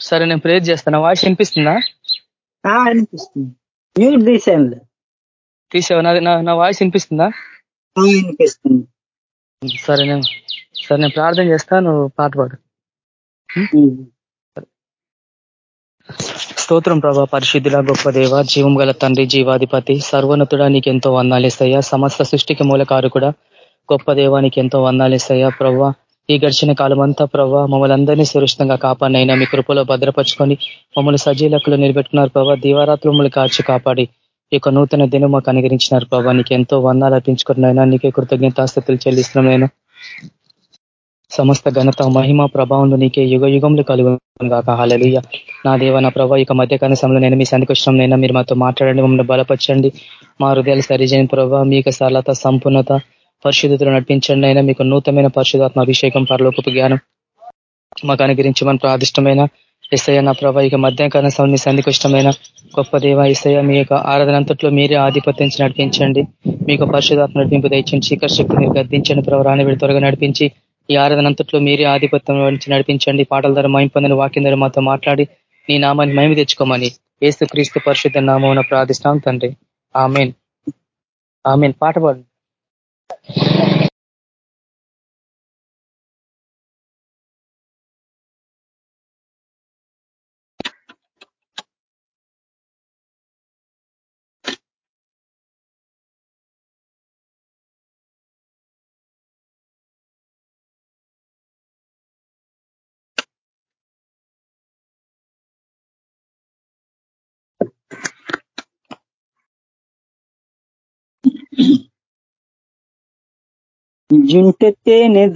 సరే నేను ప్రేర్ చేస్తాను? వాయిస్ వినిపిస్తుందా? అనిపిస్తుంది మ్యూట్ తీసాను తీసావు? నా వాయిస్ వినిపిస్తుందా? వినిపిస్తుంది. సరే నేను సరే నేను ప్రార్థన చేస్తా నువ్వు పాట పాడు. స్తోత్రం ప్రభా పరిశుద్ధుల గొప్ప దేవ జీవం గల తండ్రి జీవాధిపతి సర్వనతుడా నీకెంతో వందాలేస్తాయా సమస్త సృష్టికి మూలకారు కూడా గొప్ప దేవానికి ఎంతో వందాలేస్తాయా ప్రవ్వా ఈ గడిచిన కాలం అంతా ప్రభావ మమ్మల్ని అందరినీ సురక్షితంగా కాపాడినైనా మీ కృపలో భద్రపరుచుకొని మమ్మల్ని సజీలకులు నిలబెట్టుకున్నారు ప్రభా. దీవారాత్రులు మమ్మల్ని కాచి కాపాడి ఈ యొక్క నూతన దినం మాకు అనుగరించినారు ప్రభావ నీకు ఎంతో వందాలు అర్పించుకున్నాయినా నీకే కృతజ్ఞతాస్థితులు చెల్లిస్తున్నాయినా సమస్త ఘనత మహిమ ప్రభావంలో నీకే యుగ యుగంలో కాక హాలలుయ్య నా దేవ నా ప్రభావ ఇక మధ్య కనీసంలో నేను మీ సంధికృష్ణంనైనా మీరు మాతో మాట్లాడండి మమ్మల్ని బలపరచండి. మా హృదయాలు సరిజైన ప్రభావ మీకు సరళత సంపూర్ణత పరిశుద్ధతలు నడిపించండి అయినా మీకు నూతనమైన పరిశుధాత్మ అభిషేకం పరలోకపు జ్ఞానం మాకు అనుగ్రహించమని ప్రాదిష్టమైన ఇసయ నా ప్రభా ఇక మధ్యాహ్న సమయం మీ సంధికి గొప్ప దేవ ఇసయ మీ యొక్క ఆరాధనంతట్లో మీరే ఆధిపత్యం నడిపించండి. మీకు పరిశుధాత్మ నడిపింపు దయచండి చీకర శక్తి మీరు గద్దించండి ప్రభావాన్ని రాని త్వరగా నడిపించి ఈ ఆరాధనంతట్లో మీరే ఆధిపత్యం నుంచి నడిపించండి. పాటల ద్వారా మైం పొందని వాక్యం ద్వారా మాతో మాట్లాడి నీ నామాన్ని మేము తెచ్చుకోమని ఏసు క్రీస్తు పరిశుద్ధ నామం ప్రార్థిస్తాం తండ్రి. ఆమెన్. ఆమెన్. పాట పాడు జుంట తేనె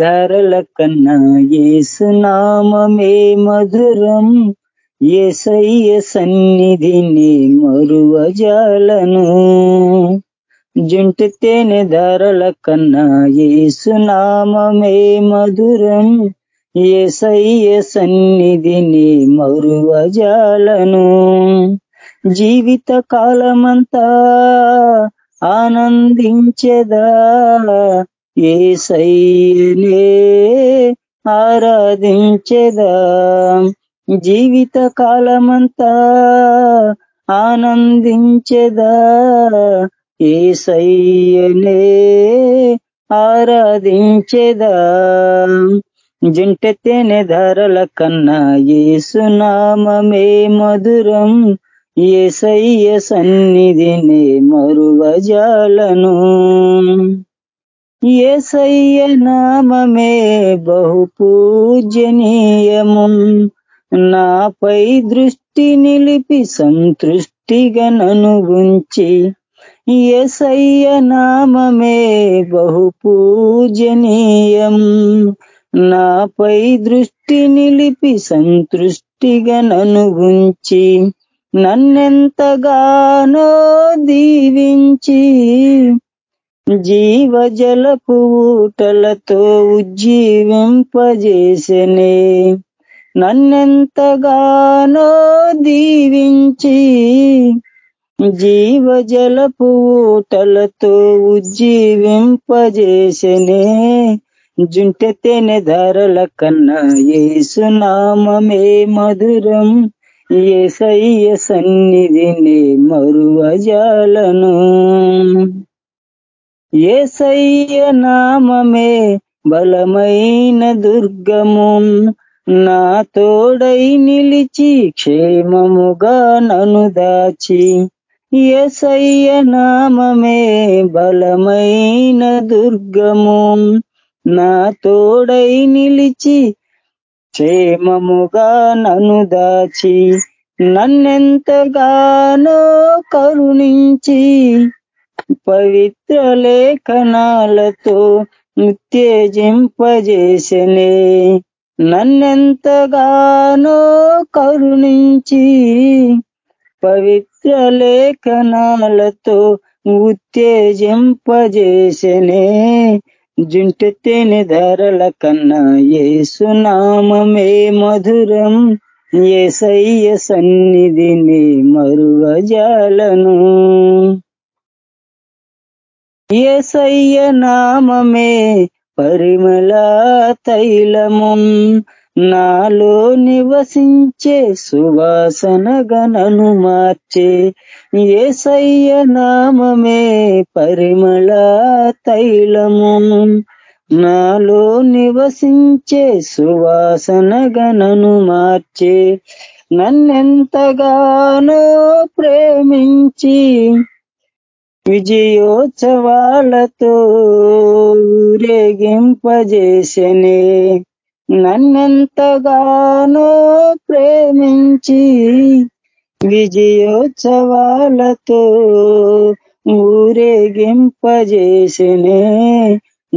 కన్నా ఏసునామే మధురం. ఏసయ్య సన్నిధిని మరువజాలను. జుంట తేనె ధారల కన్నా ఏసునామే మధురం. ఏసయ్య సన్నిధిని మరువజాలను. జీవిత కాలమంతా ఆనందించెదా. ఏసయ్యనే ఆరాధించేదా? జీవిత కాలమంతా ఆనందించెదా? ఏసయ్యనే ఆరాధించెదా? జంట తేనె ధరల కన్నా ఏసునామే మధురం. ఏసయ్య సన్నిధినే మరువజాలను. ఏసయ్య నామమే బహు పూజనీయము నాపై దృష్టి నిలిపి సంతృష్టిగా నను ఉంచి ఏసయ్య నామమే బహు పూజనీయం నాపై దృష్టి నిలిపి సంతృష్టిగా నను ఉంచి నన్నెంతగానో దీవించి జీవజలపు ఊటలతో ఉజ్జీవింపజేసనే. నన్నెంతగానో దీవించి జీవజలపు ఊటలతో ఉజ్జీవింపజేసనే. జుంటెతేనె ధరల కన్నా ఏసునామమే మధురం. ఏసయ్య సన్నిధిని మరువజాలను. ఏసయ్య నామమే బలమైన దుర్గము నా తోడై నిలిచి క్షేమముగా నను దాచి. ఏసయ్య నామమే బలమైన దుర్గము నా తోడై నిలిచి క్షేమముగా నను దాచి. నన్నెంతగానో కరుణించి పవిత్ర లేఖనాలతో ఉత్తేజింపజేసనే. నన్నెంతగానో కరుణించి పవిత్ర లేఖనాలతో ఉత్తేజింపజేసనే జుంటెత్తేని ధరల కన్నా ఏసునామమే మధురం. ఏసయ్య సన్నిధిని మరువజాలను. ఎసయ్య నామమే పరిమళ తైలము నాలో నివసించే సువాసన గణను మార్చే ఏసయ్య నామమే పరిమళ తైలము నాలో నివసించే సువాసన గణను మార్చే. నన్నెంతగానో ప్రేమించి విజయోత్సవాలతో ఊరేగింపజేసనే. నన్నెంతగానో ప్రేమించి విజయోత్సవాలతో ఊరేగింపజేసనే.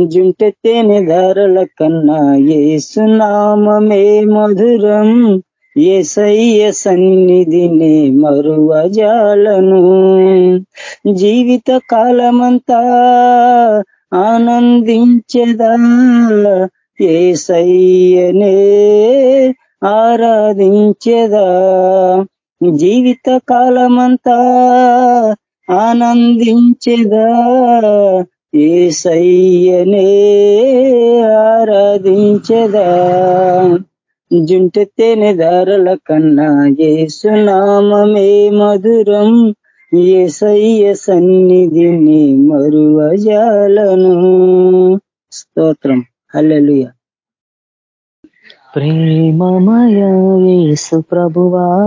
జుంటెత్తేని ధరల కన్నా ఏసునామమే మధురం. ఎసయ్య సన్నిధిని మరువజాలను. జీవిత కాలమంతా ఆనందించెదా? ఏసయ్యనే ఆరాధించెదా? జీవిత కాలమంతా ఆనందించెదా? ఏసయ్యనే ఆరాధించెదా? జుంటెత్తేనే ధారల కన్నా ఏసునామమే మధురం. ఏసయ్య సన్నిధిని మరువజాలను. స్తోత్రం. హల్లెలూయా. ప్రేమమయ యేసు ప్రభువా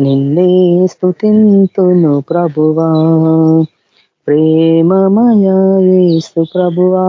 నిన్నే స్థుతింతును ప్రభువా. ప్రేమమయ యేసు ప్రభువా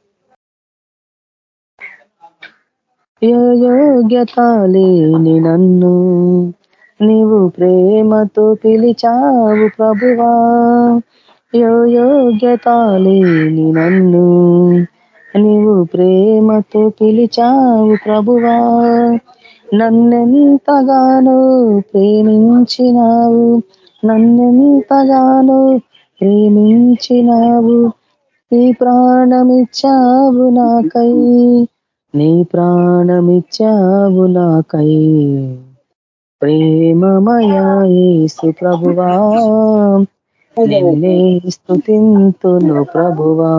యోగ్యత లేని నన్ను నీవు ప్రేమతో పిలిచావు ప్రభువా. యోగ్యత లేని నన్ను నీవు ప్రేమతో పిలిచావు ప్రభువా. నన్నెంతగానో ప్రేమించినావు నన్నెంతగానో ప్రేమించినావు ఈ ప్రాణమిచ్చావు నాకై. నీ ప్రాణమిచ్చావు నాకై. ప్రేమమయా ప్రభువా నిన్నే స్తుతింతును ప్రభువా.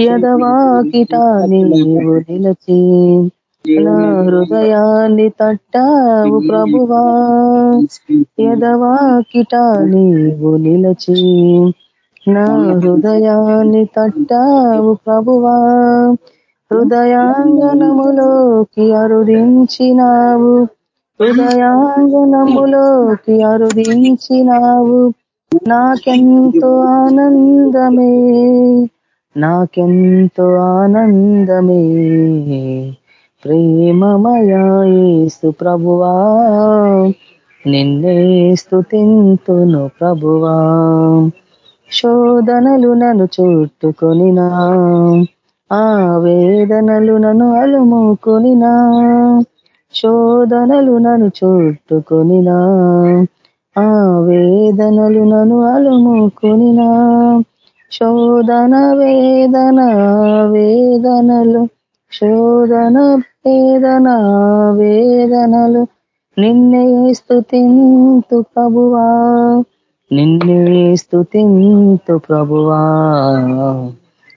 యదవా కిటాని నీవు నిలచి నా హృదయాన్ని తట్టావు ప్రభువా. యదవా యదవాకిట నీవు నిలచి నా హృదయాన్ని తట్టావు ప్రభువా. హృదయాంగనములోకి అరుదించినావు. హృదయాంగనములోకి అరుదించినావు. నాకెంతో ఆనందమే నాకెంతో ఆనందమే. ప్రేమమయేసు ప్రభువా నిన్నే స్థుతింతును ప్రభువా. శోధనలు నన్ను చుట్టుకొనినా ఆ వేదనలు నన్ను అలుముకొనినా శోధనలు నన్ను చుట్టుకొనినా ఆ వేదనలు నన్ను అలుముకొనినా శోధన వేదన వేదనలు శోధన వేదన వేదనలు నిన్నే స్థుతింతు ప్రభువా నిన్నే స్థుతింతు ప్రభువా.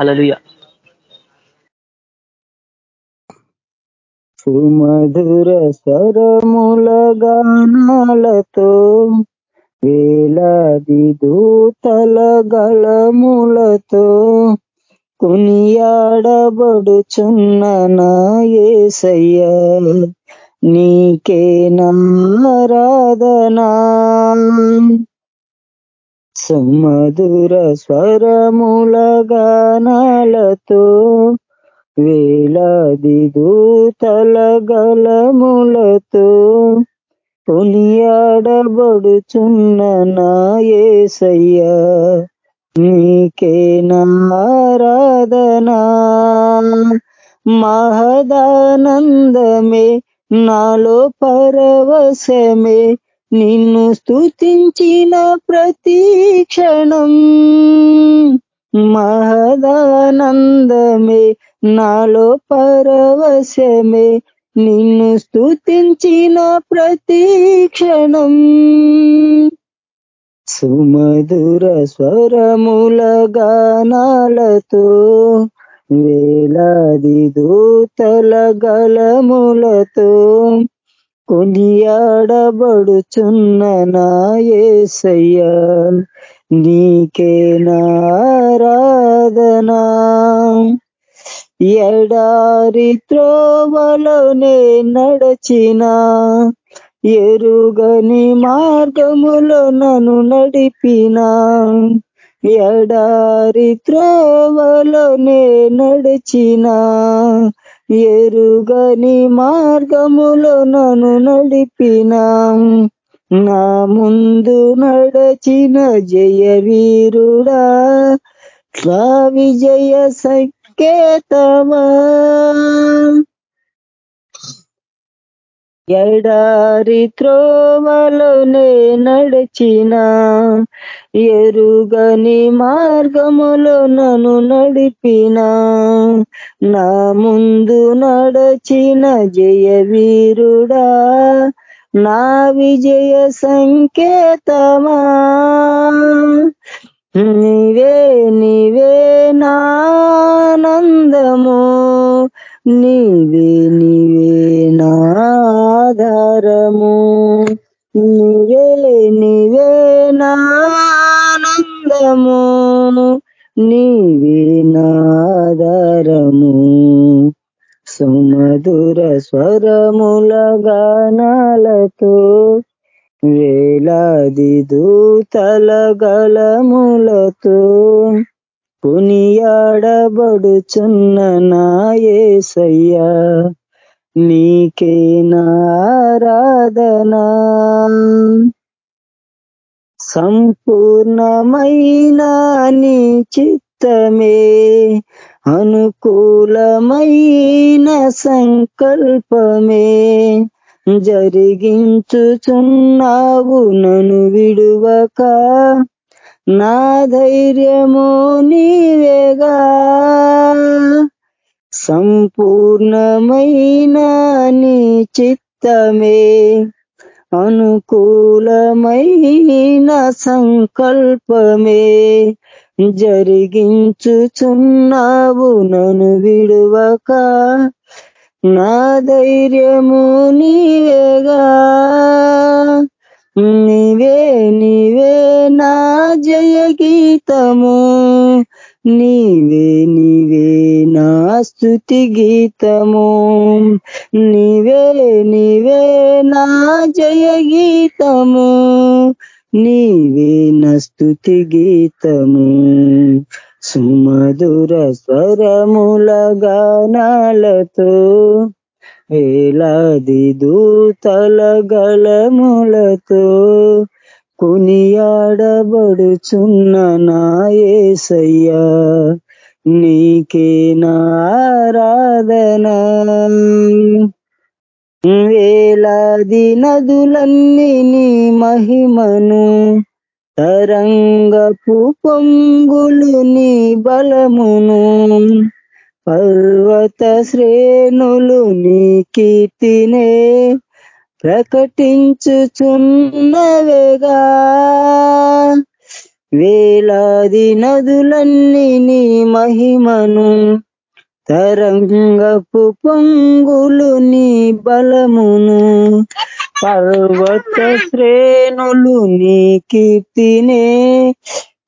హలలుయ సుమధుర స్వరముల గానాలతో వేలాది దూతల గళములతో కొనియాడబడుచున్న నా ఏసయ్య నీకే నారాధనా సుమధుర స్వరముల గానాలతో వేలాది దూతల గలములతో కొనియాడబడుచున్న నా నీకే నారాధనా మహదానందమే నాలో పరవశమే నిన్ను స్థుతించిన ప్రతి క్షణం మహదానందమే నాలో పరవశమే. నిన్ను స్థుతించిన ప్రతి క్షణం సుమధుర స్వరముల గానాలతో వేలాది దూతల గలములతో. కొనియాడబడుచున్న నాయసయ్య నీకే నారాధనా ఎడారి త్రోవలోనే నడచిన ఎరుగని మార్గములో నన్ను నడిపిన. ఎడారి త్రోవలోనే నడిచిన ఎరుగని మార్గములో నన్ను నడిపినా. నా ముందు నడచిన జయ వీరుడా స్వా విజయ సంకేతమా ఎడారి త్రోవలోనే నడిచిన ఎరుగని మార్గములో నన్ను నడిపిన. నా ముందు నడచిన జయ వీరుడా నా విజయ సంకేతమా? నీవే నీవే నానందము నీవే నీవే ఆధారము. నీవే నీవే నానందము. నీవే నాధారము సుమధుర స్వరముల గానాలతో వేలాది దూతల గలములతో కొనియాడబడుచున్న నాయసయ్యా నీకే నారాధనా సంపూర్ణమైన నీ చిత్తమే అనుకూలమైన సంకల్పమే. జరిగించుచున్నావు నను విడువక నా ధైర్యము నీవేగా. సంపూర్ణమైన నీ చిత్తమే అనుకూలమైన సంకల్పమే. జరిగించుచున్నావు నన్ను విడువక నా ధైర్యము నీవేగా. నీవే నీవే నా జయ గీతము నీవే నీవే స్థుతి గీతము. నీవే నీవే నా జయ గీతము. నీవే నా స్థుతి గీతము. సుమధుర స్వరముల గానాలతో వేలాది దూతల గలములతో కొనియాడబడుచున్న నాయసయ్యా నీకే నారాధన వేలాది నదులన్నీ నీ మహిమను తరంగపు పొంగులు నీ బలమును పర్వత శ్రేణులు నీ కీర్తినే ప్రకటించుచున్నవేగా. వేలాది నదులన్నీ నీ మహిమను తరంగపు పొంగులు నీ బలమును పర్వత శ్రేణులు నీ కీర్తినే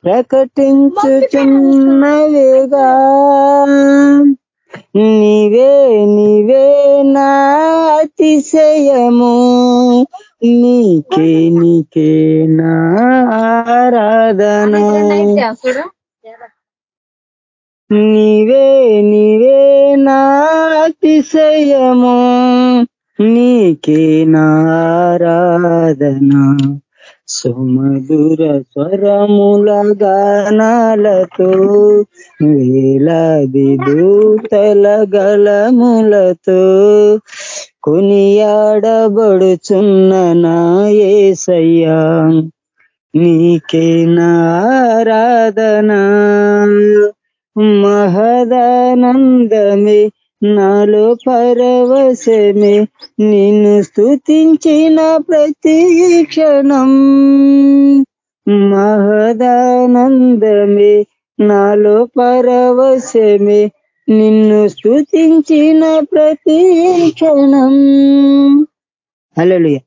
ప్రకటించుచున్నవేగా నీవే నీవే నా అతిశయము నీకే నీకే నా ఆరాధన. నీవే నీవే నా అతిశయము. నీకే నారాధన సుమధుర స్వరముల గానాలతో వేలాది దూతల గలములతో కొనియాడబడుచున్న నా ఏసయ్యా నీకే నారాధనా మహదానందమే నాలో పరవశమే నిన్ను స్తుతించిన ప్రతి క్షణం. మహదానందమే నాలో పరవశమే నిన్ను స్థుతించిన ప్రతి క్షణం. హలో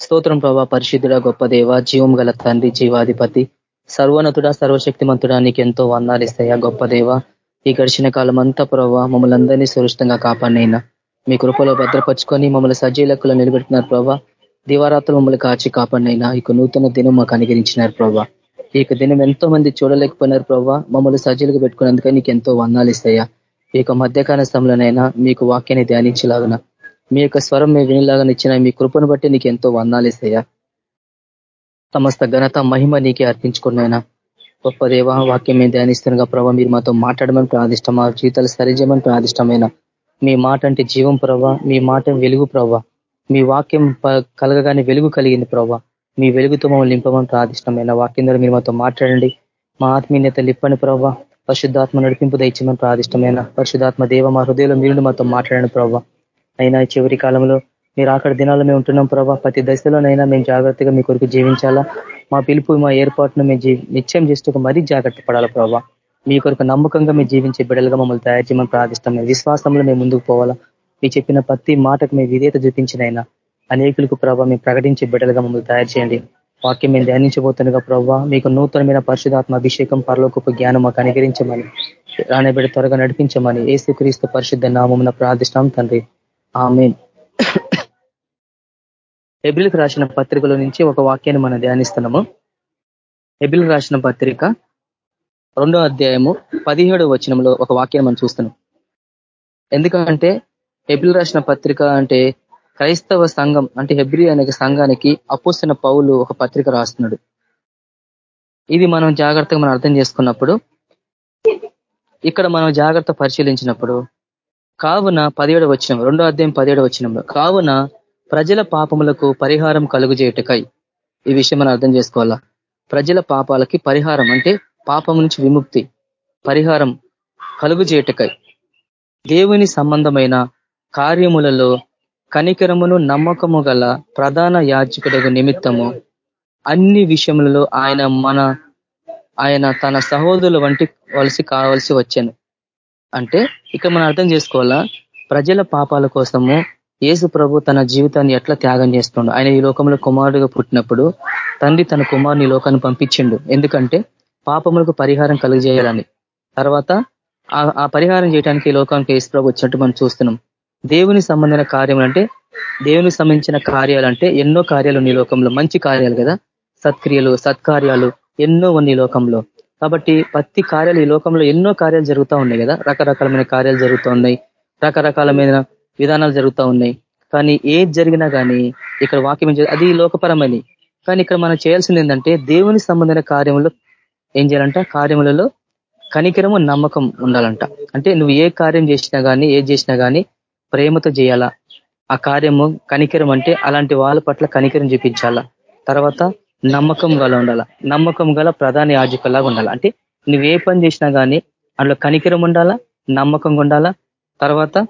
స్తోత్రం ప్రభా పరిశుద్ధుడ గొప్ప దేవ జీవం గల తండ్రి జీవాధిపతి సర్వనతుడ సర్వశక్తిమంతుడా నీకు ఎంతో వందాలు ఇస్తాయా గొప్ప దేవ. ఈ గడిచిన కాలం అంతా ప్రభావ మమ్మల్ని అందరినీ సురక్షితంగా కాపాడినైనా. మీ కృపలో భద్రపరుచుకొని మమ్మల్ని సజీలకులు నిలబెడుతున్నారు ప్రభా. దివారాత్రులు మమ్మల్ని కాచి కాపాడినైనా. ఇక నూతన దినం మాకు అనుగరించినారు ప్రభా. ఈ యొక్క దినం ఎంతో మంది చూడలేకపోయినారు ప్రభా మమ్మల్ని సజీలుగా పెట్టుకున్నందుకే నీకు ఎంతో వందాలు ఇస్తాయా. ఈ యొక్క మధ్యకాల సమయంలోనైనా మీకు వాక్యాన్ని ధ్యానించలాగన మీ యొక్క స్వరం మీ వినిలాగా ఇచ్చిన మీ కృపను బట్టి నీకు ఎంతో వందాలు ఇస్తాయా. సమస్త ఘనత మహిమ నీకే అర్పించుకున్నాయినా. గొప్ప దేవ వాక్యం మేము ధ్యానిస్తున్నాగా ప్రభావ మీరు మాతో మాట్లాడమని ప్రాదిష్టం మా జీవితాలు సరిచేయమని ప్రాదిష్టమైన. మీ మాట అంటే జీవం ప్రభా మీ మాట వెలుగు ప్రభా మీ వాక్యం కలగగానే వెలుగు కలిగింది ప్రభా మీ వెలుగుతో మమ్మల్ని నింపమని ప్రార్థిష్టమైన వాక్యం ద్వారా మీరు మాతో మాట్లాడండి. మా ఆత్మీయత లిప్పని ప్రభావ పరిశుద్ధాత్మ నడిపింపు దయచేమని ప్రార్థిష్టమైన పరిశుద్ధాత్మ దేవ మా హృదయంలో మీరు మాతో మాట్లాడండి ప్రభావ అయినా చివరి కాలంలో మీరు అక్కడ దినాల్లో మేము ఉంటున్నాం ప్రభావ ప్రతి దశలోనైనా మేము జాగ్రత్తగా మీ కొరకు జీవించాలా? మా పిలుపు మా ఏర్పాటును మేము నిత్యం చేస్తూ మరీ జాగ్రత్త పడాలా ప్రభావ మీ కొరకు నమ్మకంగా మేము జీవించే బిడ్డలుగా మమ్మల్ని తయారు చేయమని ప్రార్థిస్తాం విశ్వాసంలో మేము ముందుకు పోవాలా? మీ చెప్పిన ప్రతి మాటకు మేము విధేత చూపించినైనా అనేకులకు ప్రభావ మేము ప్రకటించే బిడ్డలుగా మమ్మల్ని తయారు చేయండి. వాక్యం మేము ధ్యానించబోతుండగా ప్రభావ మీకు నూతనమైన పరిశుధాత్మ అభిషేకం పరలోకపు జ్ఞానం మాకు అనుగరించమని రానబిడ్డ త్వరగా నడిపించమని ఏసుక్రీస్తు పరిశుద్ధ నామమున ప్రార్థిష్టాం తండ్రి. ఆమె ఎబిల్కి రాసిన పత్రికలో నుంచి ఒక వాక్యాన్ని మనం ధ్యానిస్తున్నాము. ఎబిల్ రాసిన పత్రిక రెండో అధ్యాయము పదిహేడు వచనంలో ఒక వాక్యాన్ని మనం చూస్తున్నాం. ఎందుకంటే ఎబిల్ రాసిన పత్రిక అంటే క్రైస్తవ సంఘం అంటే హెబ్రి అనే సంఘానికి అపోసిన పౌలు ఒక పత్రిక రాస్తున్నాడు. ఇది మనం జాగ్రత్తగా మనం అర్థం చేసుకున్నప్పుడు ఇక్కడ మనం జాగ్రత్త పరిశీలించినప్పుడు కావున పదిహేడు వచ్చిన రెండో అధ్యాయం పదిహేడు వచ్చినంలో కావున ప్రజల పాపములకు పరిహారం కలుగు చేయటకై ఈ విషయం మనం అర్థం చేసుకోవాలా? ప్రజల పాపాలకి పరిహారం అంటే పాపం నుంచి విముక్తి పరిహారం కలుగు చేయటకై దేవుని సంబంధమైన కార్యములలో కనికరమును నమ్మకము గల ప్రధాన యాజకుడు నిమిత్తము అన్ని విషయములలో ఆయన మన ఆయన తన సహోదరుల వంటి వలసి కావలసి వచ్చాను. అంటే ఇక్కడ మనం అర్థం చేసుకోవాలా? ప్రజల పాపాల కోసము యేసు ప్రభు తన జీవితాన్ని ఎట్లా త్యాగం చేస్తుండు? ఆయన ఈ లోకంలో కుమారుడిగా పుట్టినప్పుడు తండ్రి తన కుమారుని లోకాన్ని పంపించిండు. ఎందుకంటే పాపములకు పరిహారం కలుగజేయాలని. తర్వాత ఆ పరిహారం చేయడానికి ఈ లోకానికి యేసు ప్రభు వచ్చినట్టు మనం చూస్తున్నాం. దేవుని సంబంధించిన కార్యములు అంటే దేవునికి సంబంధించిన కార్యాలంటే ఎన్నో కార్యాలు నీ లోకంలో మంచి కార్యాలు కదా? సత్క్రియలు సత్కార్యాలు ఎన్నో ఉన్నాయి లోకంలో. కాబట్టి ప్రతి కార్యాలు ఈ లోకంలో ఎన్నో కార్యాలు జరుగుతూ ఉన్నాయి కదా? రకరకాలమైన కార్యాలు జరుగుతూ ఉన్నాయి రకరకాలమైన విధానాలు జరుగుతూ ఉన్నాయి. కానీ ఏది జరిగినా కానీ ఇక్కడ వాక్యం అది లోకపరమని కానీ ఇక్కడ మనం చేయాల్సింది ఏంటంటే దేవుని సంబంధమైన కార్యములు ఏం చేయాలంట? కార్యములలో కనికరము నమ్మకం ఉండాలంట. అంటే నువ్వు ఏ కార్యం చేసినా కానీ ఏది చేసినా కానీ ప్రేమతో చేయాలా? ఆ కార్యము కనికరం అంటే అలాంటి వాళ్ళ పట్ల కనికరం చూపించాలా? తర్వాత నమ్మకం గల ఉండాలా? నమ్మకం గల ప్రధాన యాజకులాగా ఉండాలా? అంటే నువ్వు ఏ పని చేసినా కానీ అందులో కనికరం ఉండాలా? నమ్మకంగా ఉండాలా? తర్వాత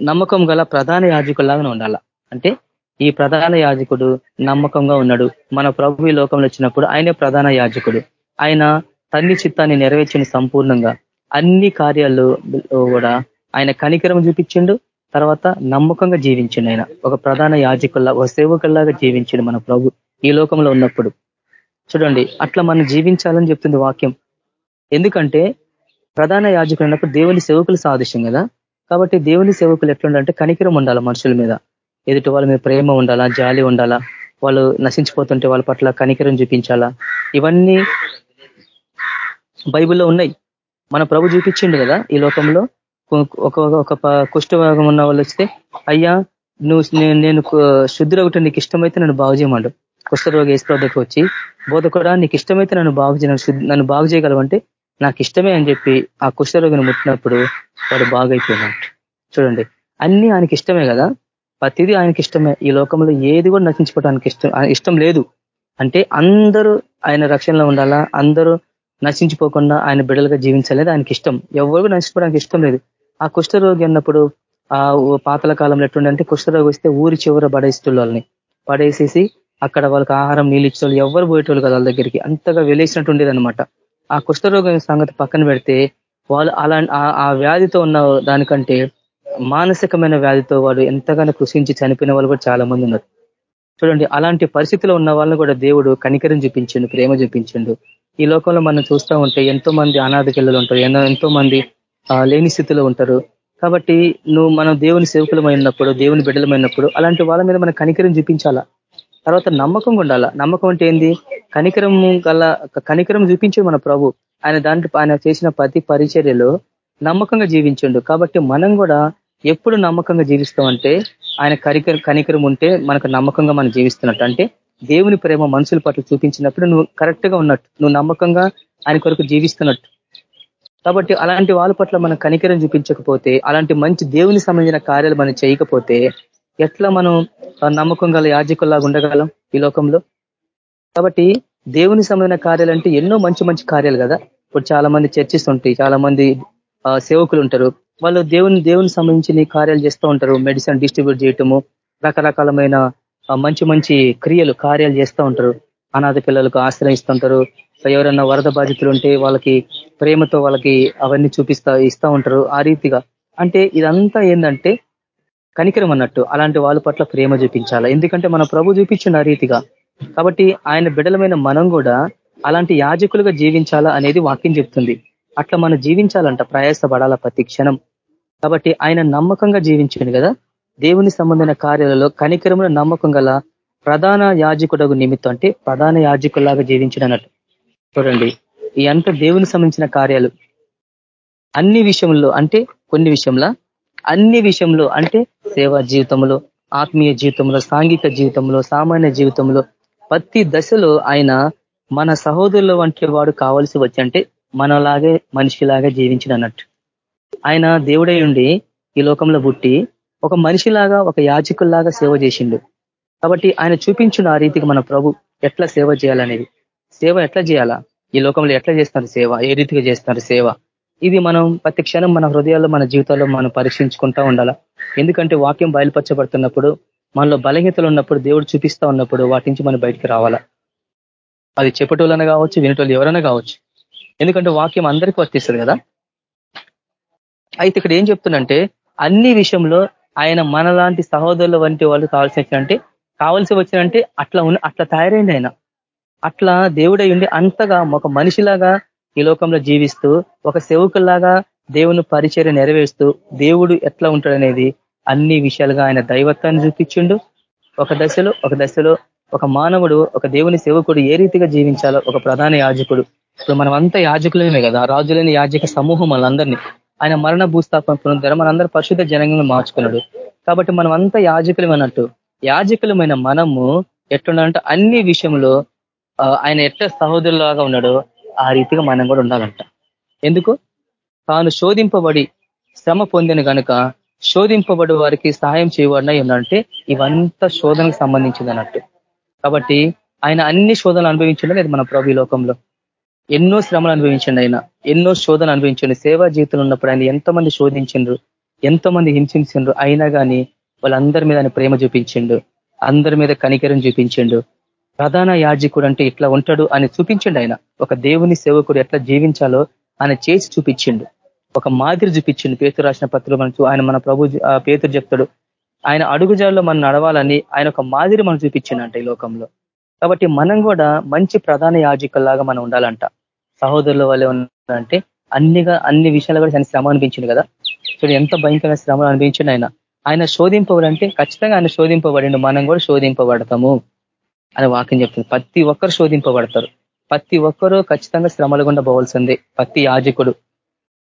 నమ్మకం గల ప్రధాన యాజకులాగానే ఉండాల? అంటే ఈ ప్రధాన యాజకుడు నమ్మకంగా ఉన్నాడు. మన ప్రభు ఈ లోకంలో వచ్చినప్పుడు ఆయనే ప్రధాన యాజకుడు. ఆయన తన్ని చిత్తాన్ని నెరవేర్చిన సంపూర్ణంగా. అన్ని కార్యాలు కూడా ఆయన కనికరం చూపించిండు తర్వాత నమ్మకంగా జీవించిండు ఆయన. ఒక ప్రధాన యాజకుల్లా ఒక సేవకుల్లాగా జీవించిండు మన ప్రభు ఈ లోకంలో ఉన్నప్పుడు. చూడండి అట్లా మనం జీవించాలని చెప్తుంది వాక్యం. ఎందుకంటే ప్రధాన యాజకులు అన్నప్పుడు దేవుని సేవకులు సాదృశ్యం కదా. కాబట్టి దేవుని సేవకులు ఎట్లుండాలంటే కనికరం ఉండాలి మనుషుల మీద. ఎదుటి వాళ్ళ మీద ప్రేమ ఉండాలా జాలి ఉండాలా వాళ్ళు నశించిపోతుంటే వాళ్ళ పట్ల కనికరం చూపించాలా? ఇవన్నీ బైబిల్లో ఉన్నాయి. మన ప్రభు చూపించిండు కదా ఈ లోకంలో. ఒక ఒక కుష్ఠభాగం ఉన్న వాళ్ళు వస్తే అయ్యా నువ్వు నేను శుద్ధి నీకు ఇష్టమైతే నన్ను బాగు చేయమండు కుష్ఠరోగి ఏసు వచ్చి బోధ కూడా నీకు ఇష్టమైతే నన్ను బాగు చేయ నన్ను బాగు చేయగలవంటే నాకు ఇష్టమే అని చెప్పి ఆ కుష్ఠరోగిని ముట్టినప్పుడు వాడు బాగైపోయినట్టు. చూడండి అన్ని ఆయనకి ఇష్టమే కదా? ప్రతిదీ ఆయనకి ఇష్టమే. ఈ లోకంలో ఏది కూడా నశించుకోవడానికి ఇష్టం ఇష్టం లేదు. అంటే అందరూ ఆయన రక్షణలో ఉండాలా? అందరూ నశించిపోకుండా ఆయన బిడ్డలుగా జీవించలేదు. ఆయనకి ఇష్టం. ఎవరు నశించుకోవడానికి ఇష్టం లేదు. ఆ కుష్ఠరోగి అన్నప్పుడు ఆ పాతల కాలంలో ఎట్లుండంటే కుష్ఠరోగి వస్తే ఊరి చివర పడేస్తుళ్ళని పడేసేసి అక్కడ వాళ్ళకి ఆహారం నీళ్ళు ఇచ్చేవాళ్ళు ఎవరు పోయేటోళ్ళు కదా వాళ్ళ దగ్గరికి. అంతగా వెలేసినట్టు ఉండేదనమాట ఆ కుష్ఠరోగం సంగతి పక్కన పెడితే వాళ్ళు అలా ఆ వ్యాధితో ఉన్న దానికంటే మానసికమైన వ్యాధితో వాడు ఎంతగానో కృషించి చనిపోయిన వాళ్ళు కూడా చాలా మంది ఉన్నారు. చూడండి అలాంటి పరిస్థితిలో ఉన్న వాళ్ళని కూడా దేవుడు కనికరం చూపించిండు ప్రేమ చూపించిండు. ఈ లోకంలో మనం చూస్తూ ఉంటే ఎంతో మంది అనాథ పిల్లలు ఉంటారు ఎంతో మంది లేని స్థితిలో ఉంటారు. కాబట్టి నువ్వు మనం దేవుని సేవకులమైనప్పుడు దేవుని బిడ్డలమైనప్పుడు అలాంటి వాళ్ళ మీద మనం కనికరం చూపించాలా? తర్వాత నమ్మకం ఉండాలా? నమ్మకం అంటే ఏంది? కనికరం గల కనికరం చూపించు మన ప్రభు. ఆయన దాంట్లో ఆయన చేసిన ప్రతి పరిచర్యలో నమ్మకంగా జీవించండు. కాబట్టి మనం కూడా ఎప్పుడు నమ్మకంగా జీవిస్తామంటే ఆయన కరికర కనికరం ఉంటే మనకు నమ్మకంగా మనం జీవిస్తున్నట్టు. అంటే దేవుని ప్రేమ మనుషుల పట్ల చూపించినప్పుడు నువ్వు కరెక్ట్గా ఉన్నట్టు. నువ్వు నమ్మకంగా ఆయన కొరకు జీవిస్తున్నట్టు. కాబట్టి అలాంటి వాళ్ళ పట్ల మనం కనికరం చూపించకపోతే అలాంటి మంచి దేవుని సంబంధించిన కార్యాలు మనం చేయకపోతే ఎట్లా మనం నమ్మకం గల యాజకుల్లాగా ఉండగలం ఈ లోకంలో? కాబట్టి దేవుని సంబంధించిన కార్యాలు అంటే ఎన్నో మంచి మంచి కార్యాలు కదా. ఇప్పుడు చాలా మంది చర్చిస్తుంటాయి చాలా మంది సేవకులు ఉంటారు. వాళ్ళు దేవుని దేవుని సంబంధించిన కార్యాలు చేస్తూ ఉంటారు. మెడిసిన్ డిస్ట్రిబ్యూట్ చేయటము రకరకాలమైన మంచి మంచి క్రియలు కార్యాలు చేస్తూ ఉంటారు. అనాథ పిల్లలకు ఆశ్రయిస్తుంటారు ఎవరైనా వరద బాధితులు ఉంటే వాళ్ళకి ప్రేమతో వాళ్ళకి అవన్నీ చూపిస్తా ఇస్తా ఉంటారు ఆ రీతిగా. అంటే ఇదంతా ఏంటంటే కనికరం అన్నట్టు. అలాంటి వాళ్ళ పట్ల ప్రేమ చూపించాలి? ఎందుకంటే మన ప్రభు చూపించిన ఆ రీతిగా. కాబట్టి ఆయన బిడలమైన మనం కూడా అలాంటి యాజకులుగా జీవించాలా అనేది వాక్యం చెప్తుంది. అట్లా మనం జీవించాలంట ప్రయాసపడాలా ప్రతి క్షణం. కాబట్టి ఆయన నమ్మకంగా జీవించండి కదా? దేవుని సంబంధమైన కార్యాలలో కనికరమున నమ్మకం గల ప్రధాన యాజకుడకు నిమిత్తం అంటే ప్రధాన యాజకులాగా జీవించడన్నట్టు చూడండి ఈ అంత దేవుని సంబంధించిన కార్యాలు అన్ని విషయంలో అంటే కొన్ని విషయంలో? అన్ని విషయంలో అంటే సేవా జీవితంలో ఆత్మీయ జీవితంలో సాంఘిక జీవితంలో సామాన్య జీవితంలో ప్రతి దశలో ఆయన మన సహోదరుల వంటి వాడు కావాల్సి వచ్చంటే మనలాగే మనిషిలాగా జీవించిన అన్నట్టు ఆయన దేవుడై ఉండి ఈ లోకంలో పుట్టి ఒక మనిషిలాగా ఒక యాజకుల్లాగా సేవ చేసిండు. కాబట్టి ఆయన చూపించిన ఆ రీతికి మన ప్రభు ఎట్లా సేవ చేయాలనేది. సేవ ఎట్లా చేయాలా? ఈ లోకంలో ఎట్లా చేస్తారు సేవ? ఏ రీతిగా చేస్తారు సేవ? ఇది మనం ప్రతి క్షణం మన హృదయాల్లో మన జీవితాల్లో మనం పరీక్షించుకుంటా ఉండాలా? ఎందుకంటే వాక్యం బయలుపరచబడుతున్నప్పుడు మనలో బలహీనతలు ఉన్నప్పుడు దేవుడు చూపిస్తా ఉన్నప్పుడు వాటి నుంచి మనం బయటికి రావాలా? అది చెప్పటోళ్ళన కావచ్చు వినటోళ్ళు ఎవరైనా కావచ్చు. ఎందుకంటే వాక్యం అందరికీ వర్తిస్తుంది కదా? అయితే ఇక్కడ ఏం చెప్తుందంటే అన్ని విషయంలో ఆయన మనలాంటి సహోదరుల వంటి వాళ్ళు కావాల్సి వచ్చినంటే కావాల్సి వచ్చినంటే అట్లా ఉన్న అట్లా తయారైంది ఆయన. అట్లా దేవుడై ఉండి అంతగా ఒక మనిషిలాగా ఈ లోకంలో జీవిస్తూ ఒక సేవకుల్లాగా దేవుని పరిచర్య నెరవేరుస్తూ దేవుడు ఎట్లా ఉంటాడనేది అన్ని విషయాలుగా ఆయన దైవత్వాన్ని చూపించిండు. ఒక దశలో ఒక దశలో ఒక మానవుడు ఒక దేవుని సేవకుడు ఏ రీతిగా జీవించాలో ఒక ప్రధాన యాజకుడు. ఇప్పుడు మనం అంతా యాజకులమే కదా రాజులైన యాజక సమూహం మనందరినీ ఆయన మరణ భూస్థాపన పునరుద్ధరణ మనందరూ పరిశుద్ధ జనంగా మార్చుకున్నాడు. కాబట్టి మనం అంతా యాజకులమైనట్టు. యాజకులమైన మనము ఎట్లుండాలంటే అన్ని విషయంలో ఆయన ఎట్ట సహోదరులాగా ఉన్నాడో ఆ రీతిగా మనం కూడా ఉండాలంట. ఎందుకు? తాను శోధింపబడి శ్రమ పొందిన కనుక శోధింపబడి వారికి సహాయం చేయబడినా ఏంటంటే ఇవంతా శోధనకు సంబంధించింది అన్నట్టు. కాబట్టి ఆయన అన్ని శోధనలు అనుభవించండి లేదు మన ప్రభు లోకంలో? ఎన్నో శ్రమలు అనుభవించండి ఆయన. ఎన్నో శోధనలు అనుభవించండి. సేవా జీవితంలో ఉన్నప్పుడు ఆయన ఎంతమంది శోధించిండ్రు? ఎంతమంది హింసించిండ్రు? అయినా కానీ వాళ్ళందరి మీద ఆయన ప్రేమ చూపించిండు. అందరి మీద కనికరం చూపించిండు. ప్రధాన యాజకుడు అంటే ఇట్లా ఉంటాడు అని చూపించిండు ఆయన. ఒక దేవుని సేవకుడు ఎట్లా జీవించాలో ఆయన చేసి చూపించిండు. ఒక మాదిరి చూపించిండు. పేతురు రాసిన పత్రిక మనం ఆయన మన ప్రభు పేతురు చెప్తాడు. ఆయన అడుగుజాల్లో మనం నడవాలని ఆయన ఒక మాదిరి మనం చూపించిండంట ఈ లోకంలో. కాబట్టి మనం కూడా మంచి ప్రధాన యాజకుల్లాగా మనం ఉండాలంట. సహోదరుల వల్లే అంటే అన్నిగా అన్ని విషయాలు కూడా ఆయన శ్రమ అనిపించింది కదా. చూడు ఎంత భయంకరమైన శ్రమ అనిపించింది ఆయన. ఆయన శోధింపబడంటే ఖచ్చితంగా ఆయన శోధింపబడిండు. మనం కూడా శోధింపబడతాము. అని వాక్యం చెప్తుంది. ప్రతి ఒక్కరు శోధింపబడతారు. ప్రతి ఒక్కరూ ఖచ్చితంగా శ్రమలు గుండా పోవాల్సిందే ప్రతి యాజకుడు.